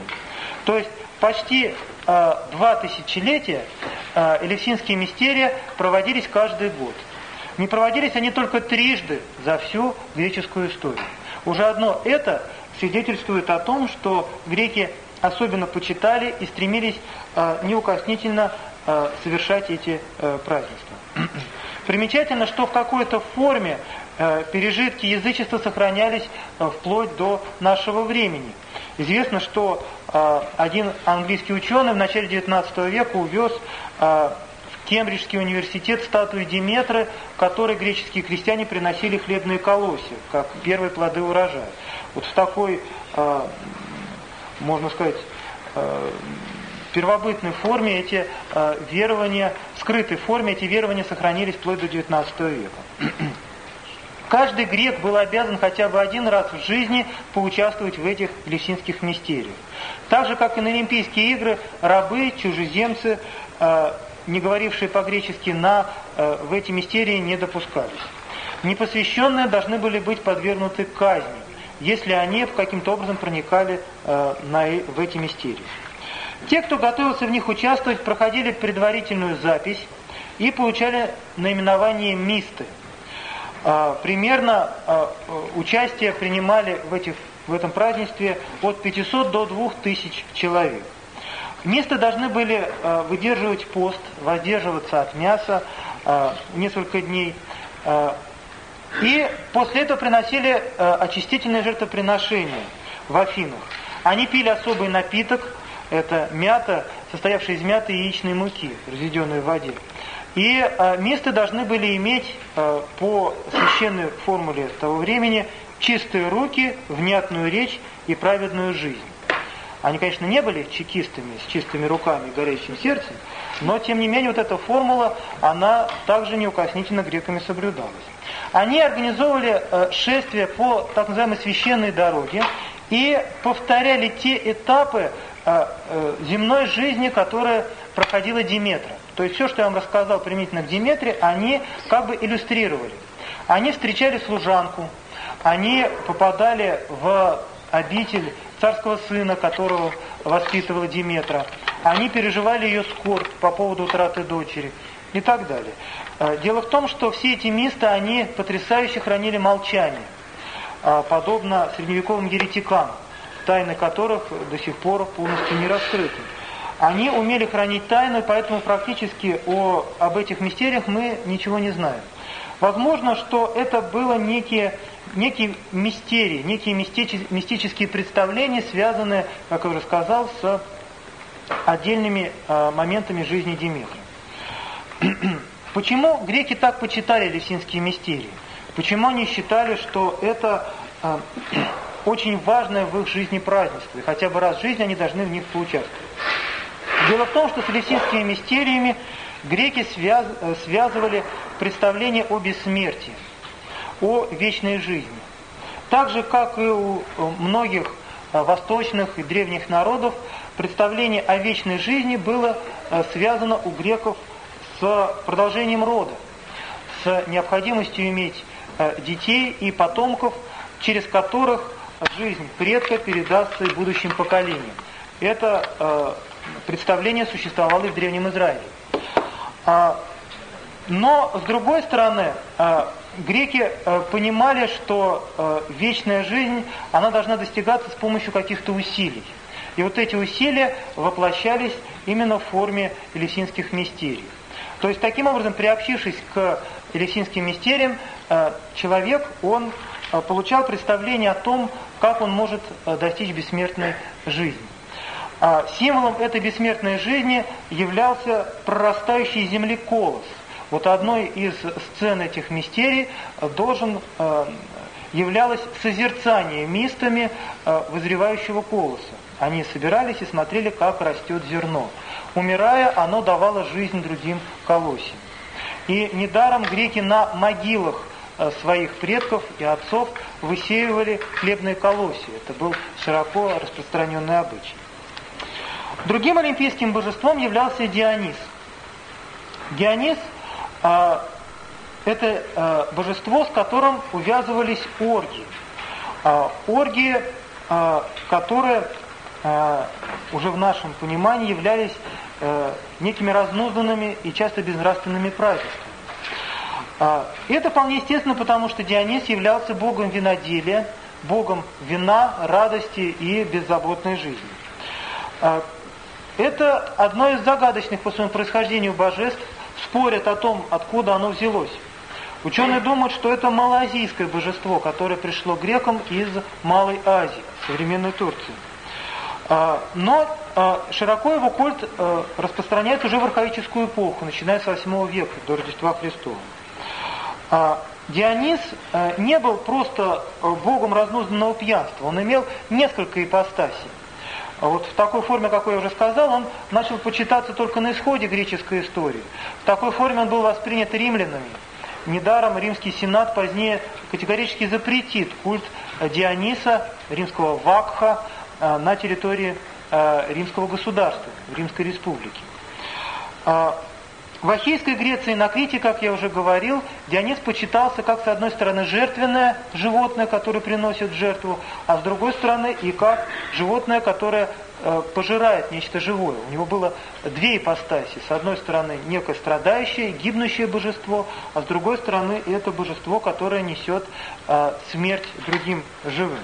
То есть почти э, два тысячелетия э, Элевсинские мистерии проводились каждый год. Не проводились они только трижды за всю греческую историю. Уже одно это свидетельствует о том, что греки особенно почитали и стремились э, неукоснительно э, совершать эти э, празднества. Примечательно, что в какой-то форме э, пережитки язычества сохранялись э, вплоть до нашего времени. Известно, что э, один английский ученый в начале XIX века увез в Кембриджский университет статую Диметры, которой греческие крестьяне приносили хлебные колосья, как первые плоды урожая. Вот в такой, можно сказать, э, первобытной форме эти э, верования, в скрытой форме эти верования сохранились вплоть до XIX века. Каждый грек был обязан хотя бы один раз в жизни поучаствовать в этих лесинских мистериях. Так же, как и на Олимпийские игры, рабы, чужеземцы, э, не говорившие по-гречески «на», э, в эти мистерии не допускались. Непосвященные должны были быть подвергнуты казни, если они каким-то образом проникали э, на, в эти мистерии. Те, кто готовился в них участвовать, проходили предварительную запись и получали наименование «мисты». А, примерно а, участие принимали в, этих, в этом празднестве от 500 до 2000 человек. Мисты должны были а, выдерживать пост, воздерживаться от мяса несколько дней. И после этого приносили очистительные жертвоприношения в Афинах. Они пили особый напиток, это мята, состоявшая из мяты и яичной муки, разведенной в воде. И э, место должны были иметь э, по священной формуле того времени чистые руки, внятную речь и праведную жизнь. Они, конечно, не были чекистами с чистыми руками и горящим сердцем, но, тем не менее, вот эта формула, она также неукоснительно греками соблюдалась. Они организовывали э, шествие по так называемой священной дороге и повторяли те этапы земной жизни, которые проходила Диметра. То есть все, что я вам рассказал применительно к Диметре, они как бы иллюстрировали. Они встречали служанку, они попадали в обитель царского сына, которого воспитывала Диметра. Они переживали ее скорбь по поводу утраты дочери и так далее. Э, дело в том, что все эти места, они потрясающе хранили молчание, э, подобно средневековым еретикам, тайны которых до сих пор полностью не раскрыты. Они умели хранить тайну, поэтому практически о, об этих мистериях мы ничего не знаем. Возможно, что это было некие, некие мистерии, некие мистические представления, связанные, как я уже сказал, с отдельными э, моментами жизни Диметра. Почему греки так почитали лесинские мистерии? Почему они считали, что это э, очень важное в их жизни празднество, и хотя бы раз в жизни они должны в них поучаствовать? Дело в том, что с элисинскими мистериями греки связ, э, связывали представление о бессмертии, о вечной жизни. Так же, как и у многих э, восточных и древних народов, представление о вечной жизни было э, связано у греков с продолжением рода, с необходимостью иметь детей и потомков, через которых жизнь предка передастся и будущим поколениям. Это представление существовало и в Древнем Израиле. А, но, с другой стороны, а, греки а, понимали, что вечная жизнь, она должна достигаться с помощью каких-то усилий. И вот эти усилия воплощались именно в форме элисинских мистерий. То есть, таким образом, приобщившись к элисинским мистериям, человек, он получал представление о том, как он может достичь бессмертной жизни. А символом этой бессмертной жизни являлся прорастающий земли колос. Вот одной из сцен этих мистерий должен э, являлось созерцание мистами э, вызревающего колоса. Они собирались и смотрели, как растет зерно. Умирая, оно давало жизнь другим колосьям. И недаром греки на могилах э, своих предков и отцов высеивали хлебные колосья. Это был широко распространенный обычай. Другим олимпийским божеством являлся Дионис. Дионис а, это а, божество, с которым увязывались оргии. Оргии, которые уже в нашем понимании являлись некими разнузданными и часто безнравственными празднествами. А, это вполне естественно, потому что Дионис являлся богом виноделия, богом вина, радости и беззаботной жизни. А, это одно из загадочных по своему происхождению божеств, спорят о том, откуда оно взялось. Ученые думают, что это малоазийское божество, которое пришло грекам из Малой Азии, современной Турции. А, но широко его культ распространяется уже в архаическую эпоху, начиная с 8 века, до Рождества Христова. Дионис не был просто богом разнузданного пьянства, он имел несколько ипостасей. А вот в такой форме, какой я уже сказал, он начал почитаться только на исходе греческой истории. В такой форме он был воспринят римлянами. недаром Римский Сенат позднее категорически запретит культ Диониса, римского Вакха, на территории римского государства, Римской республике. В Ахейской Греции на Крите, как я уже говорил, Дионис почитался как с одной стороны жертвенное животное, которое приносит жертву, а с другой стороны и как животное, которое э, пожирает нечто живое. У него было две ипостаси. С одной стороны некое страдающее, гибнущее божество, а с другой стороны это божество, которое несет э, смерть другим живым.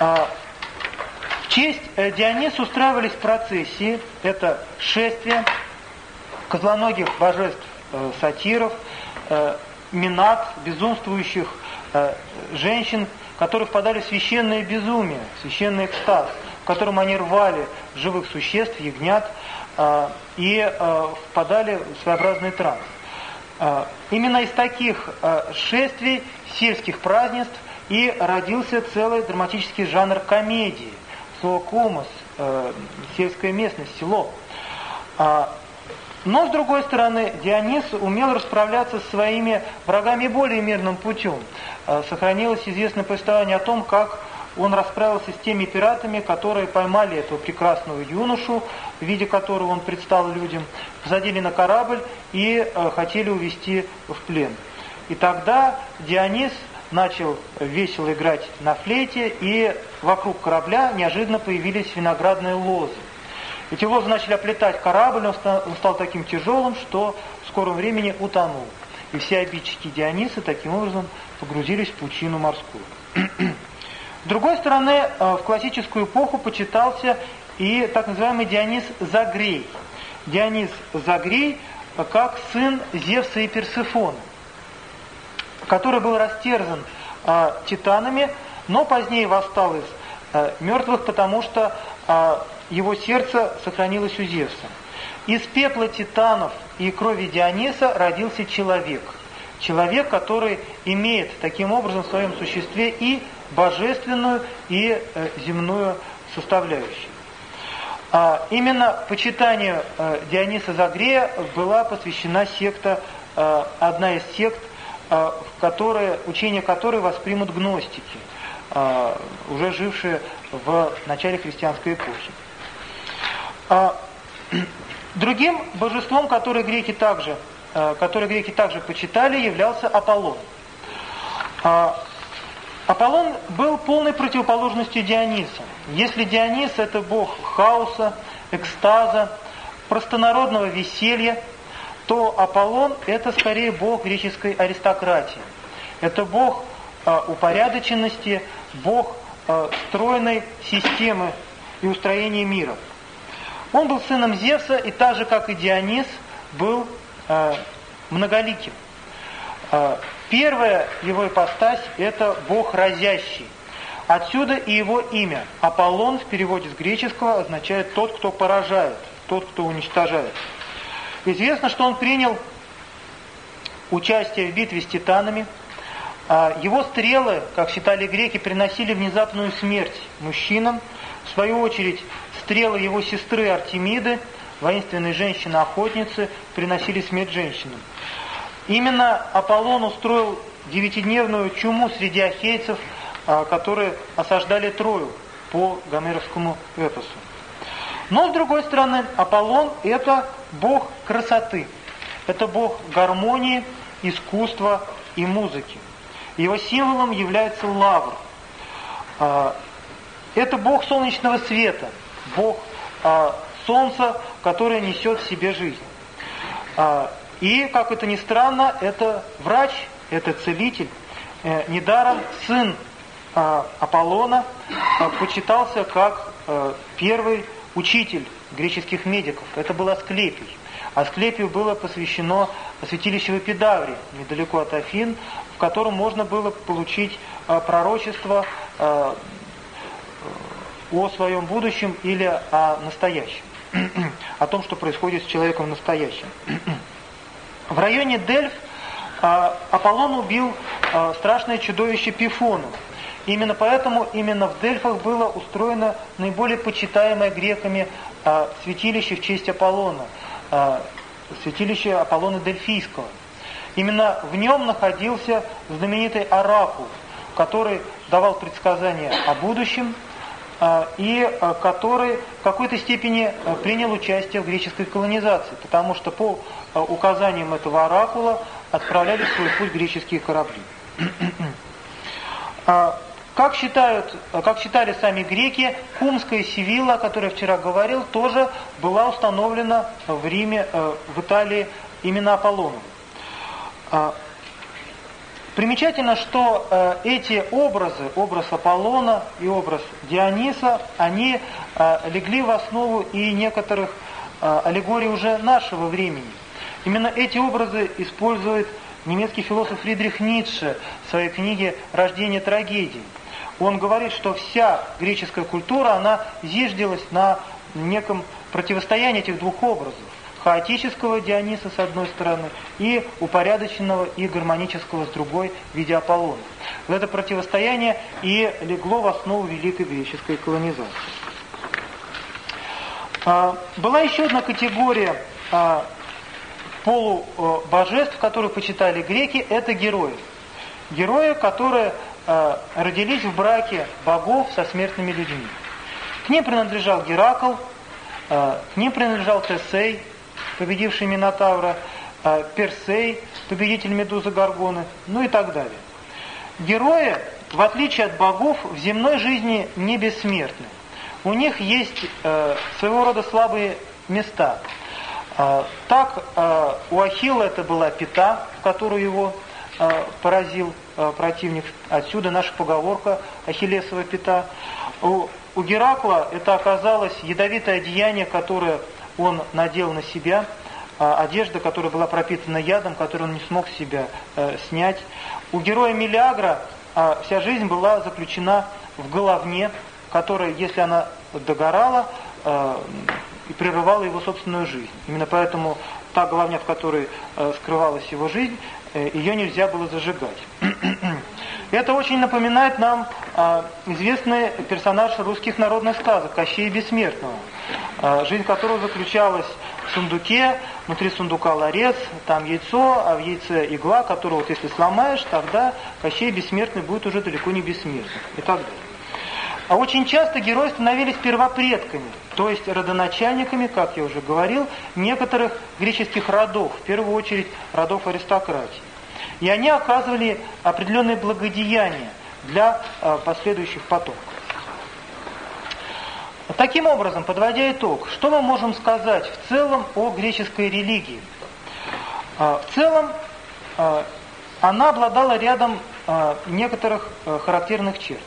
Э, в честь э, Диониса устраивались процессии, это шествие, козлоногих божеств э, сатиров, э, минат, безумствующих э, женщин, которые впадали в священное безумие, в священный экстаз, в котором они рвали живых существ, ягнят, и впадали в своеобразный транс. Именно из таких шествий, сельских празднеств и родился целый драматический жанр комедии. Слово «комос», сельская местность, село. А, но, с другой стороны, Дионис умел расправляться с своими врагами более мирным путем. Э, сохранилось известное повествование о том, как он расправился с теми пиратами, которые поймали этого прекрасного юношу, в виде которого он предстал людям, посадили на корабль и э, хотели увезти в плен. И тогда Дионис начал весело играть на флейте, и вокруг корабля неожиданно появились виноградные лозы. Эти лозы начали оплетать корабль, он стал, таким тяжелым, что в скором времени утонул. И все обидчики Диониса таким образом погрузились в пучину морскую. С другой стороны, э, в классическую эпоху почитался и так называемый Дионис Загрей. Дионис Загрей э, как сын Зевса и Персефона, который был растерзан э, титанами, но позднее восстал из э, мертвых, потому что э, его сердце сохранилось у Зевса. Из пепла титанов и крови Диониса родился человек. Человек, который имеет таким образом в своем существе и божественную, и э, земную составляющую. А, именно почитанию э, Диониса Загрея была посвящена секта, э, одна из сект, в которой, учение которой воспримут гностики, уже жившие в начале христианской эпохи. А, другим божеством, которое греки также, а, которое греки также почитали, являлся Аполлон. А, Аполлон был полной противоположностью Диониса. Если Дионис – это бог хаоса, экстаза, простонародного веселья, то Аполлон – это скорее бог греческой аристократии. Это бог э, упорядоченности, бог э, стройной системы и устроения мира. Он был сыном Зевса и так же, как и Дионис, был э, многоликим. Э, первая его ипостась – это бог разящий. Отсюда и его имя. Аполлон в переводе с греческого означает «тот, кто поражает», «тот, кто уничтожает». Известно, что он принял участие в битве с титанами. А, его стрелы, как считали греки, приносили внезапную смерть мужчинам. В свою очередь, Стрелы его сестры Артемиды, воинственной женщины-охотницы, приносили смерть женщинам. Именно Аполлон устроил девятидневную чуму среди ахейцев, а, которые осаждали Трою по гомеровскому эпосу. Но, с другой стороны, Аполлон – это бог красоты, это бог гармонии, искусства и музыки. Его символом является лавр. А, это бог солнечного света – Бог а, Солнца, которое несет в себе жизнь. А, и, как это ни странно, это врач, это целитель. Э, недаром сын а, Аполлона а, почитался как а, первый учитель греческих медиков. Это был Асклепий. Асклепию было посвящено святилище в Эпидавре, недалеко от Афин, в котором можно было получить а, пророчество а, о своем будущем или о настоящем, о том, что происходит с человеком в настоящем. В районе Дельф а, Аполлон убил а, страшное чудовище Пифону. Именно поэтому именно в Дельфах было устроено наиболее почитаемое греками а, святилище в честь Аполлона, святилище Аполлона Дельфийского. Именно в нем находился знаменитый оракул, который давал предсказания о будущем, и а, который в какой-то степени а, принял участие в греческой колонизации, потому что по указаниям этого оракула отправлялись в свой путь греческие корабли. Как, считают, как считали сами греки, Кумская Севилла, о которой вчера говорил, тоже была установлена в Риме, в Италии именно Аполлоном. Примечательно, что э, эти образы, образ Аполлона и образ Диониса, они э, легли в основу и некоторых э, аллегорий уже нашего времени. Именно эти образы использует немецкий философ Фридрих Ницше в своей книге «Рождение трагедии». Он говорит, что вся греческая культура, она зиждилась на неком противостоянии этих двух образов хаотического Диониса с одной стороны и упорядоченного и гармонического с другой в виде Аполлона. Это противостояние и легло в основу великой греческой колонизации. А, была еще одна категория а, полубожеств, которых почитали греки, это герои. Герои, которые а, родились в браке богов со смертными людьми. К ним принадлежал Геракл, к ним принадлежал Тесей, победивший Минотавра, а, Персей, победитель Медузы Гаргоны, ну и так далее. Герои, в отличие от богов, в земной жизни не бессмертны. У них есть э, своего рода слабые места. Э, так, э, у Ахилла это была пята, в которую его э, поразил э, противник. Отсюда наша поговорка «Ахиллесова пята». У, у Геракла это оказалось ядовитое одеяние, которое он надел на себя а, одежда, которая была пропитана ядом, которую он не смог с себя э, снять. У героя Мелиагра э, вся жизнь была заключена в головне, которая, если она догорала, э, и прерывала его собственную жизнь. Именно поэтому та головня, в которой э, скрывалась его жизнь, ее нельзя было зажигать. Это очень напоминает нам известный персонаж русских народных сказок Кощей Бессмертного, жизнь которого заключалась в сундуке, внутри сундука ларец, там яйцо, а в яйце игла, которую вот если сломаешь, тогда Кощей Бессмертный будет уже далеко не бессмертным и так далее. А очень часто герои становились первопредками, то есть родоначальниками, как я уже говорил, некоторых греческих родов, в первую очередь родов аристократии. И они оказывали определенные благодеяния для э, последующих потомков. Таким образом, подводя итог, что мы можем сказать в целом о греческой религии? Э, в целом, э, она обладала рядом некоторых характерных черт.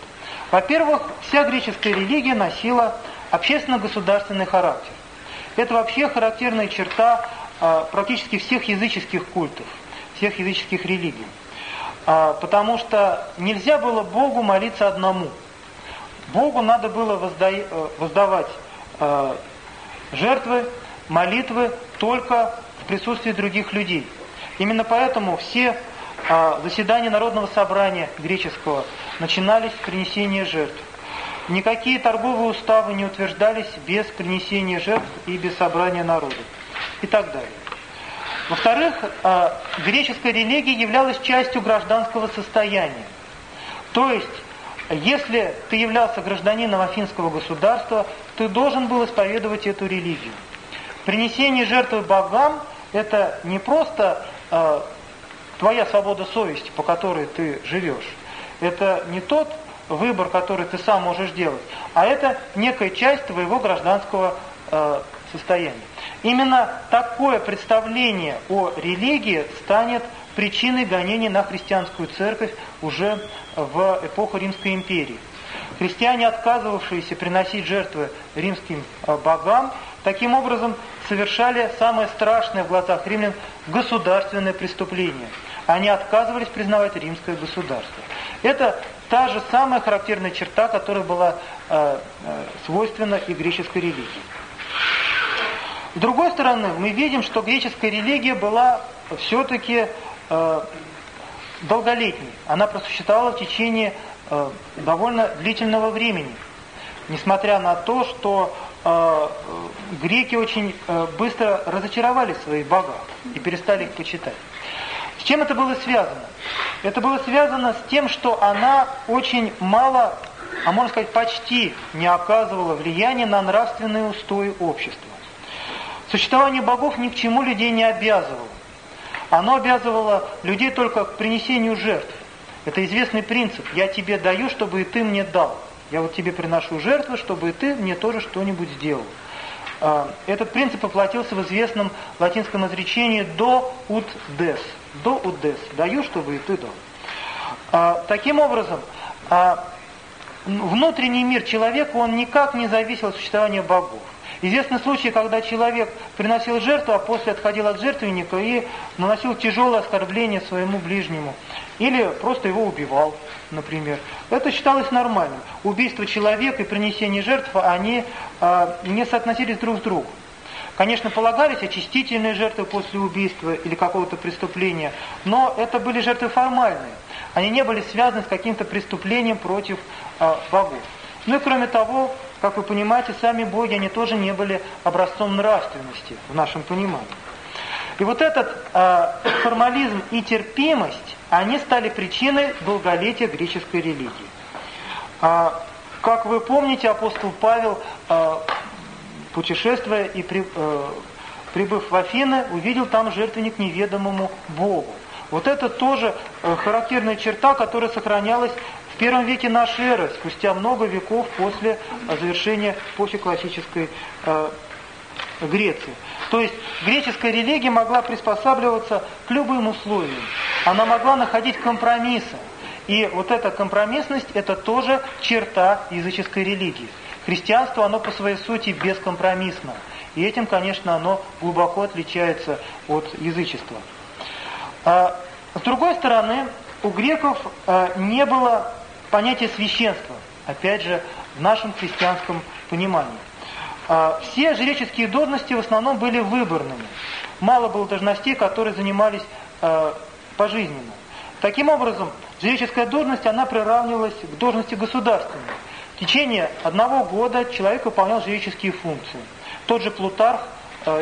Во-первых, вся греческая религия носила общественно-государственный характер. Это вообще характерная черта практически всех языческих культов – всех языческих религий. А, потому что нельзя было Богу молиться одному. Богу надо было. Э, воздавать э, жертвы, молитвы только в присутствии других людей. Именно поэтому все э, заседания Народного собрания греческого начинались с принесения жертв. Никакие торговые уставы не утверждались без принесения жертв и без собрания народа. И так далее. Во-вторых, греческая религия являлась частью гражданского состояния. То есть, если ты являлся гражданином афинского государства, ты должен был исповедовать эту религию. Принесение жертвы богам – это не просто э, твоя свобода совести, по которой ты живешь. Это не тот выбор, который ты сам можешь делать, а это некая часть твоего гражданского э, состояния. Именно такое представление о религии станет причиной гонений на христианскую церковь уже в эпоху Римской империи. Христиане, отказывавшиеся приносить жертвы римским э, богам, таким образом совершали самое страшное в глазах римлян государственное преступление. Они отказывались признавать римское государство. Это та же самая характерная черта, которая была э, э, свойственна и греческой религии. С другой стороны, мы видим, что греческая религия была все-таки э, долголетней. Она просуществовала в течение э, довольно длительного времени. Несмотря на то, что э, греки очень э, быстро разочаровали своих богов и перестали их почитать. С чем это было связано? Это было связано с тем, что она очень мало, а можно сказать почти не оказывала влияния на нравственные устои общества. Существование богов ни к чему людей не обязывало. Оно обязывало людей только к принесению жертв. Это известный принцип. Я тебе даю, чтобы и ты мне дал. Я вот тебе приношу жертву, чтобы и ты мне тоже что-нибудь сделал. А, этот принцип воплотился в известном латинском изречении «до ut des». «До ut des» – «даю, чтобы и ты дал». А, таким образом, а, внутренний мир человека, он никак не зависел от существования богов. Известны случаи, когда человек приносил жертву, а после отходил от жертвенника и наносил тяжелое оскорбление своему ближнему. Или просто его убивал, например. Это считалось нормальным. Убийство человека и принесение жертв, они э, не соотносились друг с другом. Конечно, полагались очистительные жертвы после убийства или какого-то преступления, но это были жертвы формальные. Они не были связаны с каким-то преступлением против э, богов. Ну и кроме того, как вы понимаете, сами боги, они тоже не были образцом нравственности в нашем понимании. И вот этот э, формализм и терпимость, они стали причиной долголетия греческой религии. А, как вы помните, апостол Павел, э, путешествуя и при, э, прибыв в Афины, увидел там жертвенник неведомому Богу. Вот это тоже э, характерная черта, которая сохранялась в первом веке нашей эры, спустя много веков после завершения эпохи классической э, Греции. То есть греческая религия могла приспосабливаться к любым условиям. Она могла находить компромиссы. И вот эта компромиссность – это тоже черта языческой религии. Христианство, оно по своей сути бескомпромиссно. И этим, конечно, оно глубоко отличается от язычества. А, с другой стороны, у греков а, не было понятия священства, опять же, в нашем христианском понимании. А, все жреческие должности в основном были выборными. Мало было должностей, которые занимались а, пожизненно. Таким образом, жреческая должность, она приравнивалась к должности государственной. В течение одного года человек выполнял жреческие функции. Тот же Плутарх,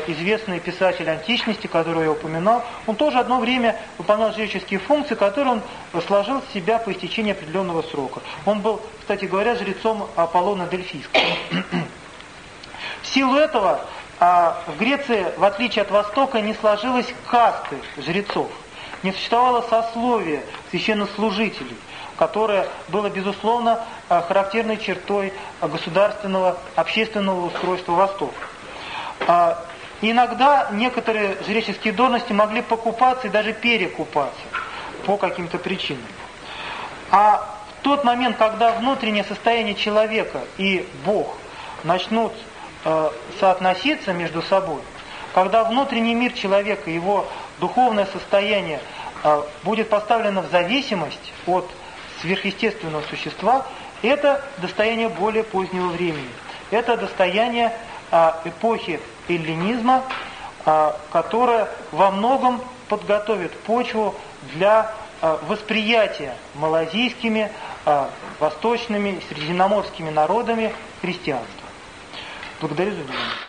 известный писатель античности, которого я упоминал, он тоже одно время выполнял жреческие функции, которые он сложил в себя по истечении определенного срока. Он был, кстати говоря, жрецом Аполлона Дельфийского. В силу этого а, в Греции, в отличие от Востока, не сложилось касты жрецов. Не существовало сословия священнослужителей, которое было, безусловно, а, характерной чертой государственного, общественного устройства Востока. Иногда некоторые жреческие должности могли покупаться и даже перекупаться по каким-то причинам. А в тот момент, когда внутреннее состояние человека и Бог начнут Э, соотноситься между собой, когда внутренний мир человека, его духовное состояние э, будет поставлено в зависимость от сверхъестественного существа, это достояние более позднего времени. Это достояние э, эпохи эллинизма, которая во многом подготовит почву для восприятия малазийскими, восточными, средиземноморскими народами христианства. Благодарю за внимание.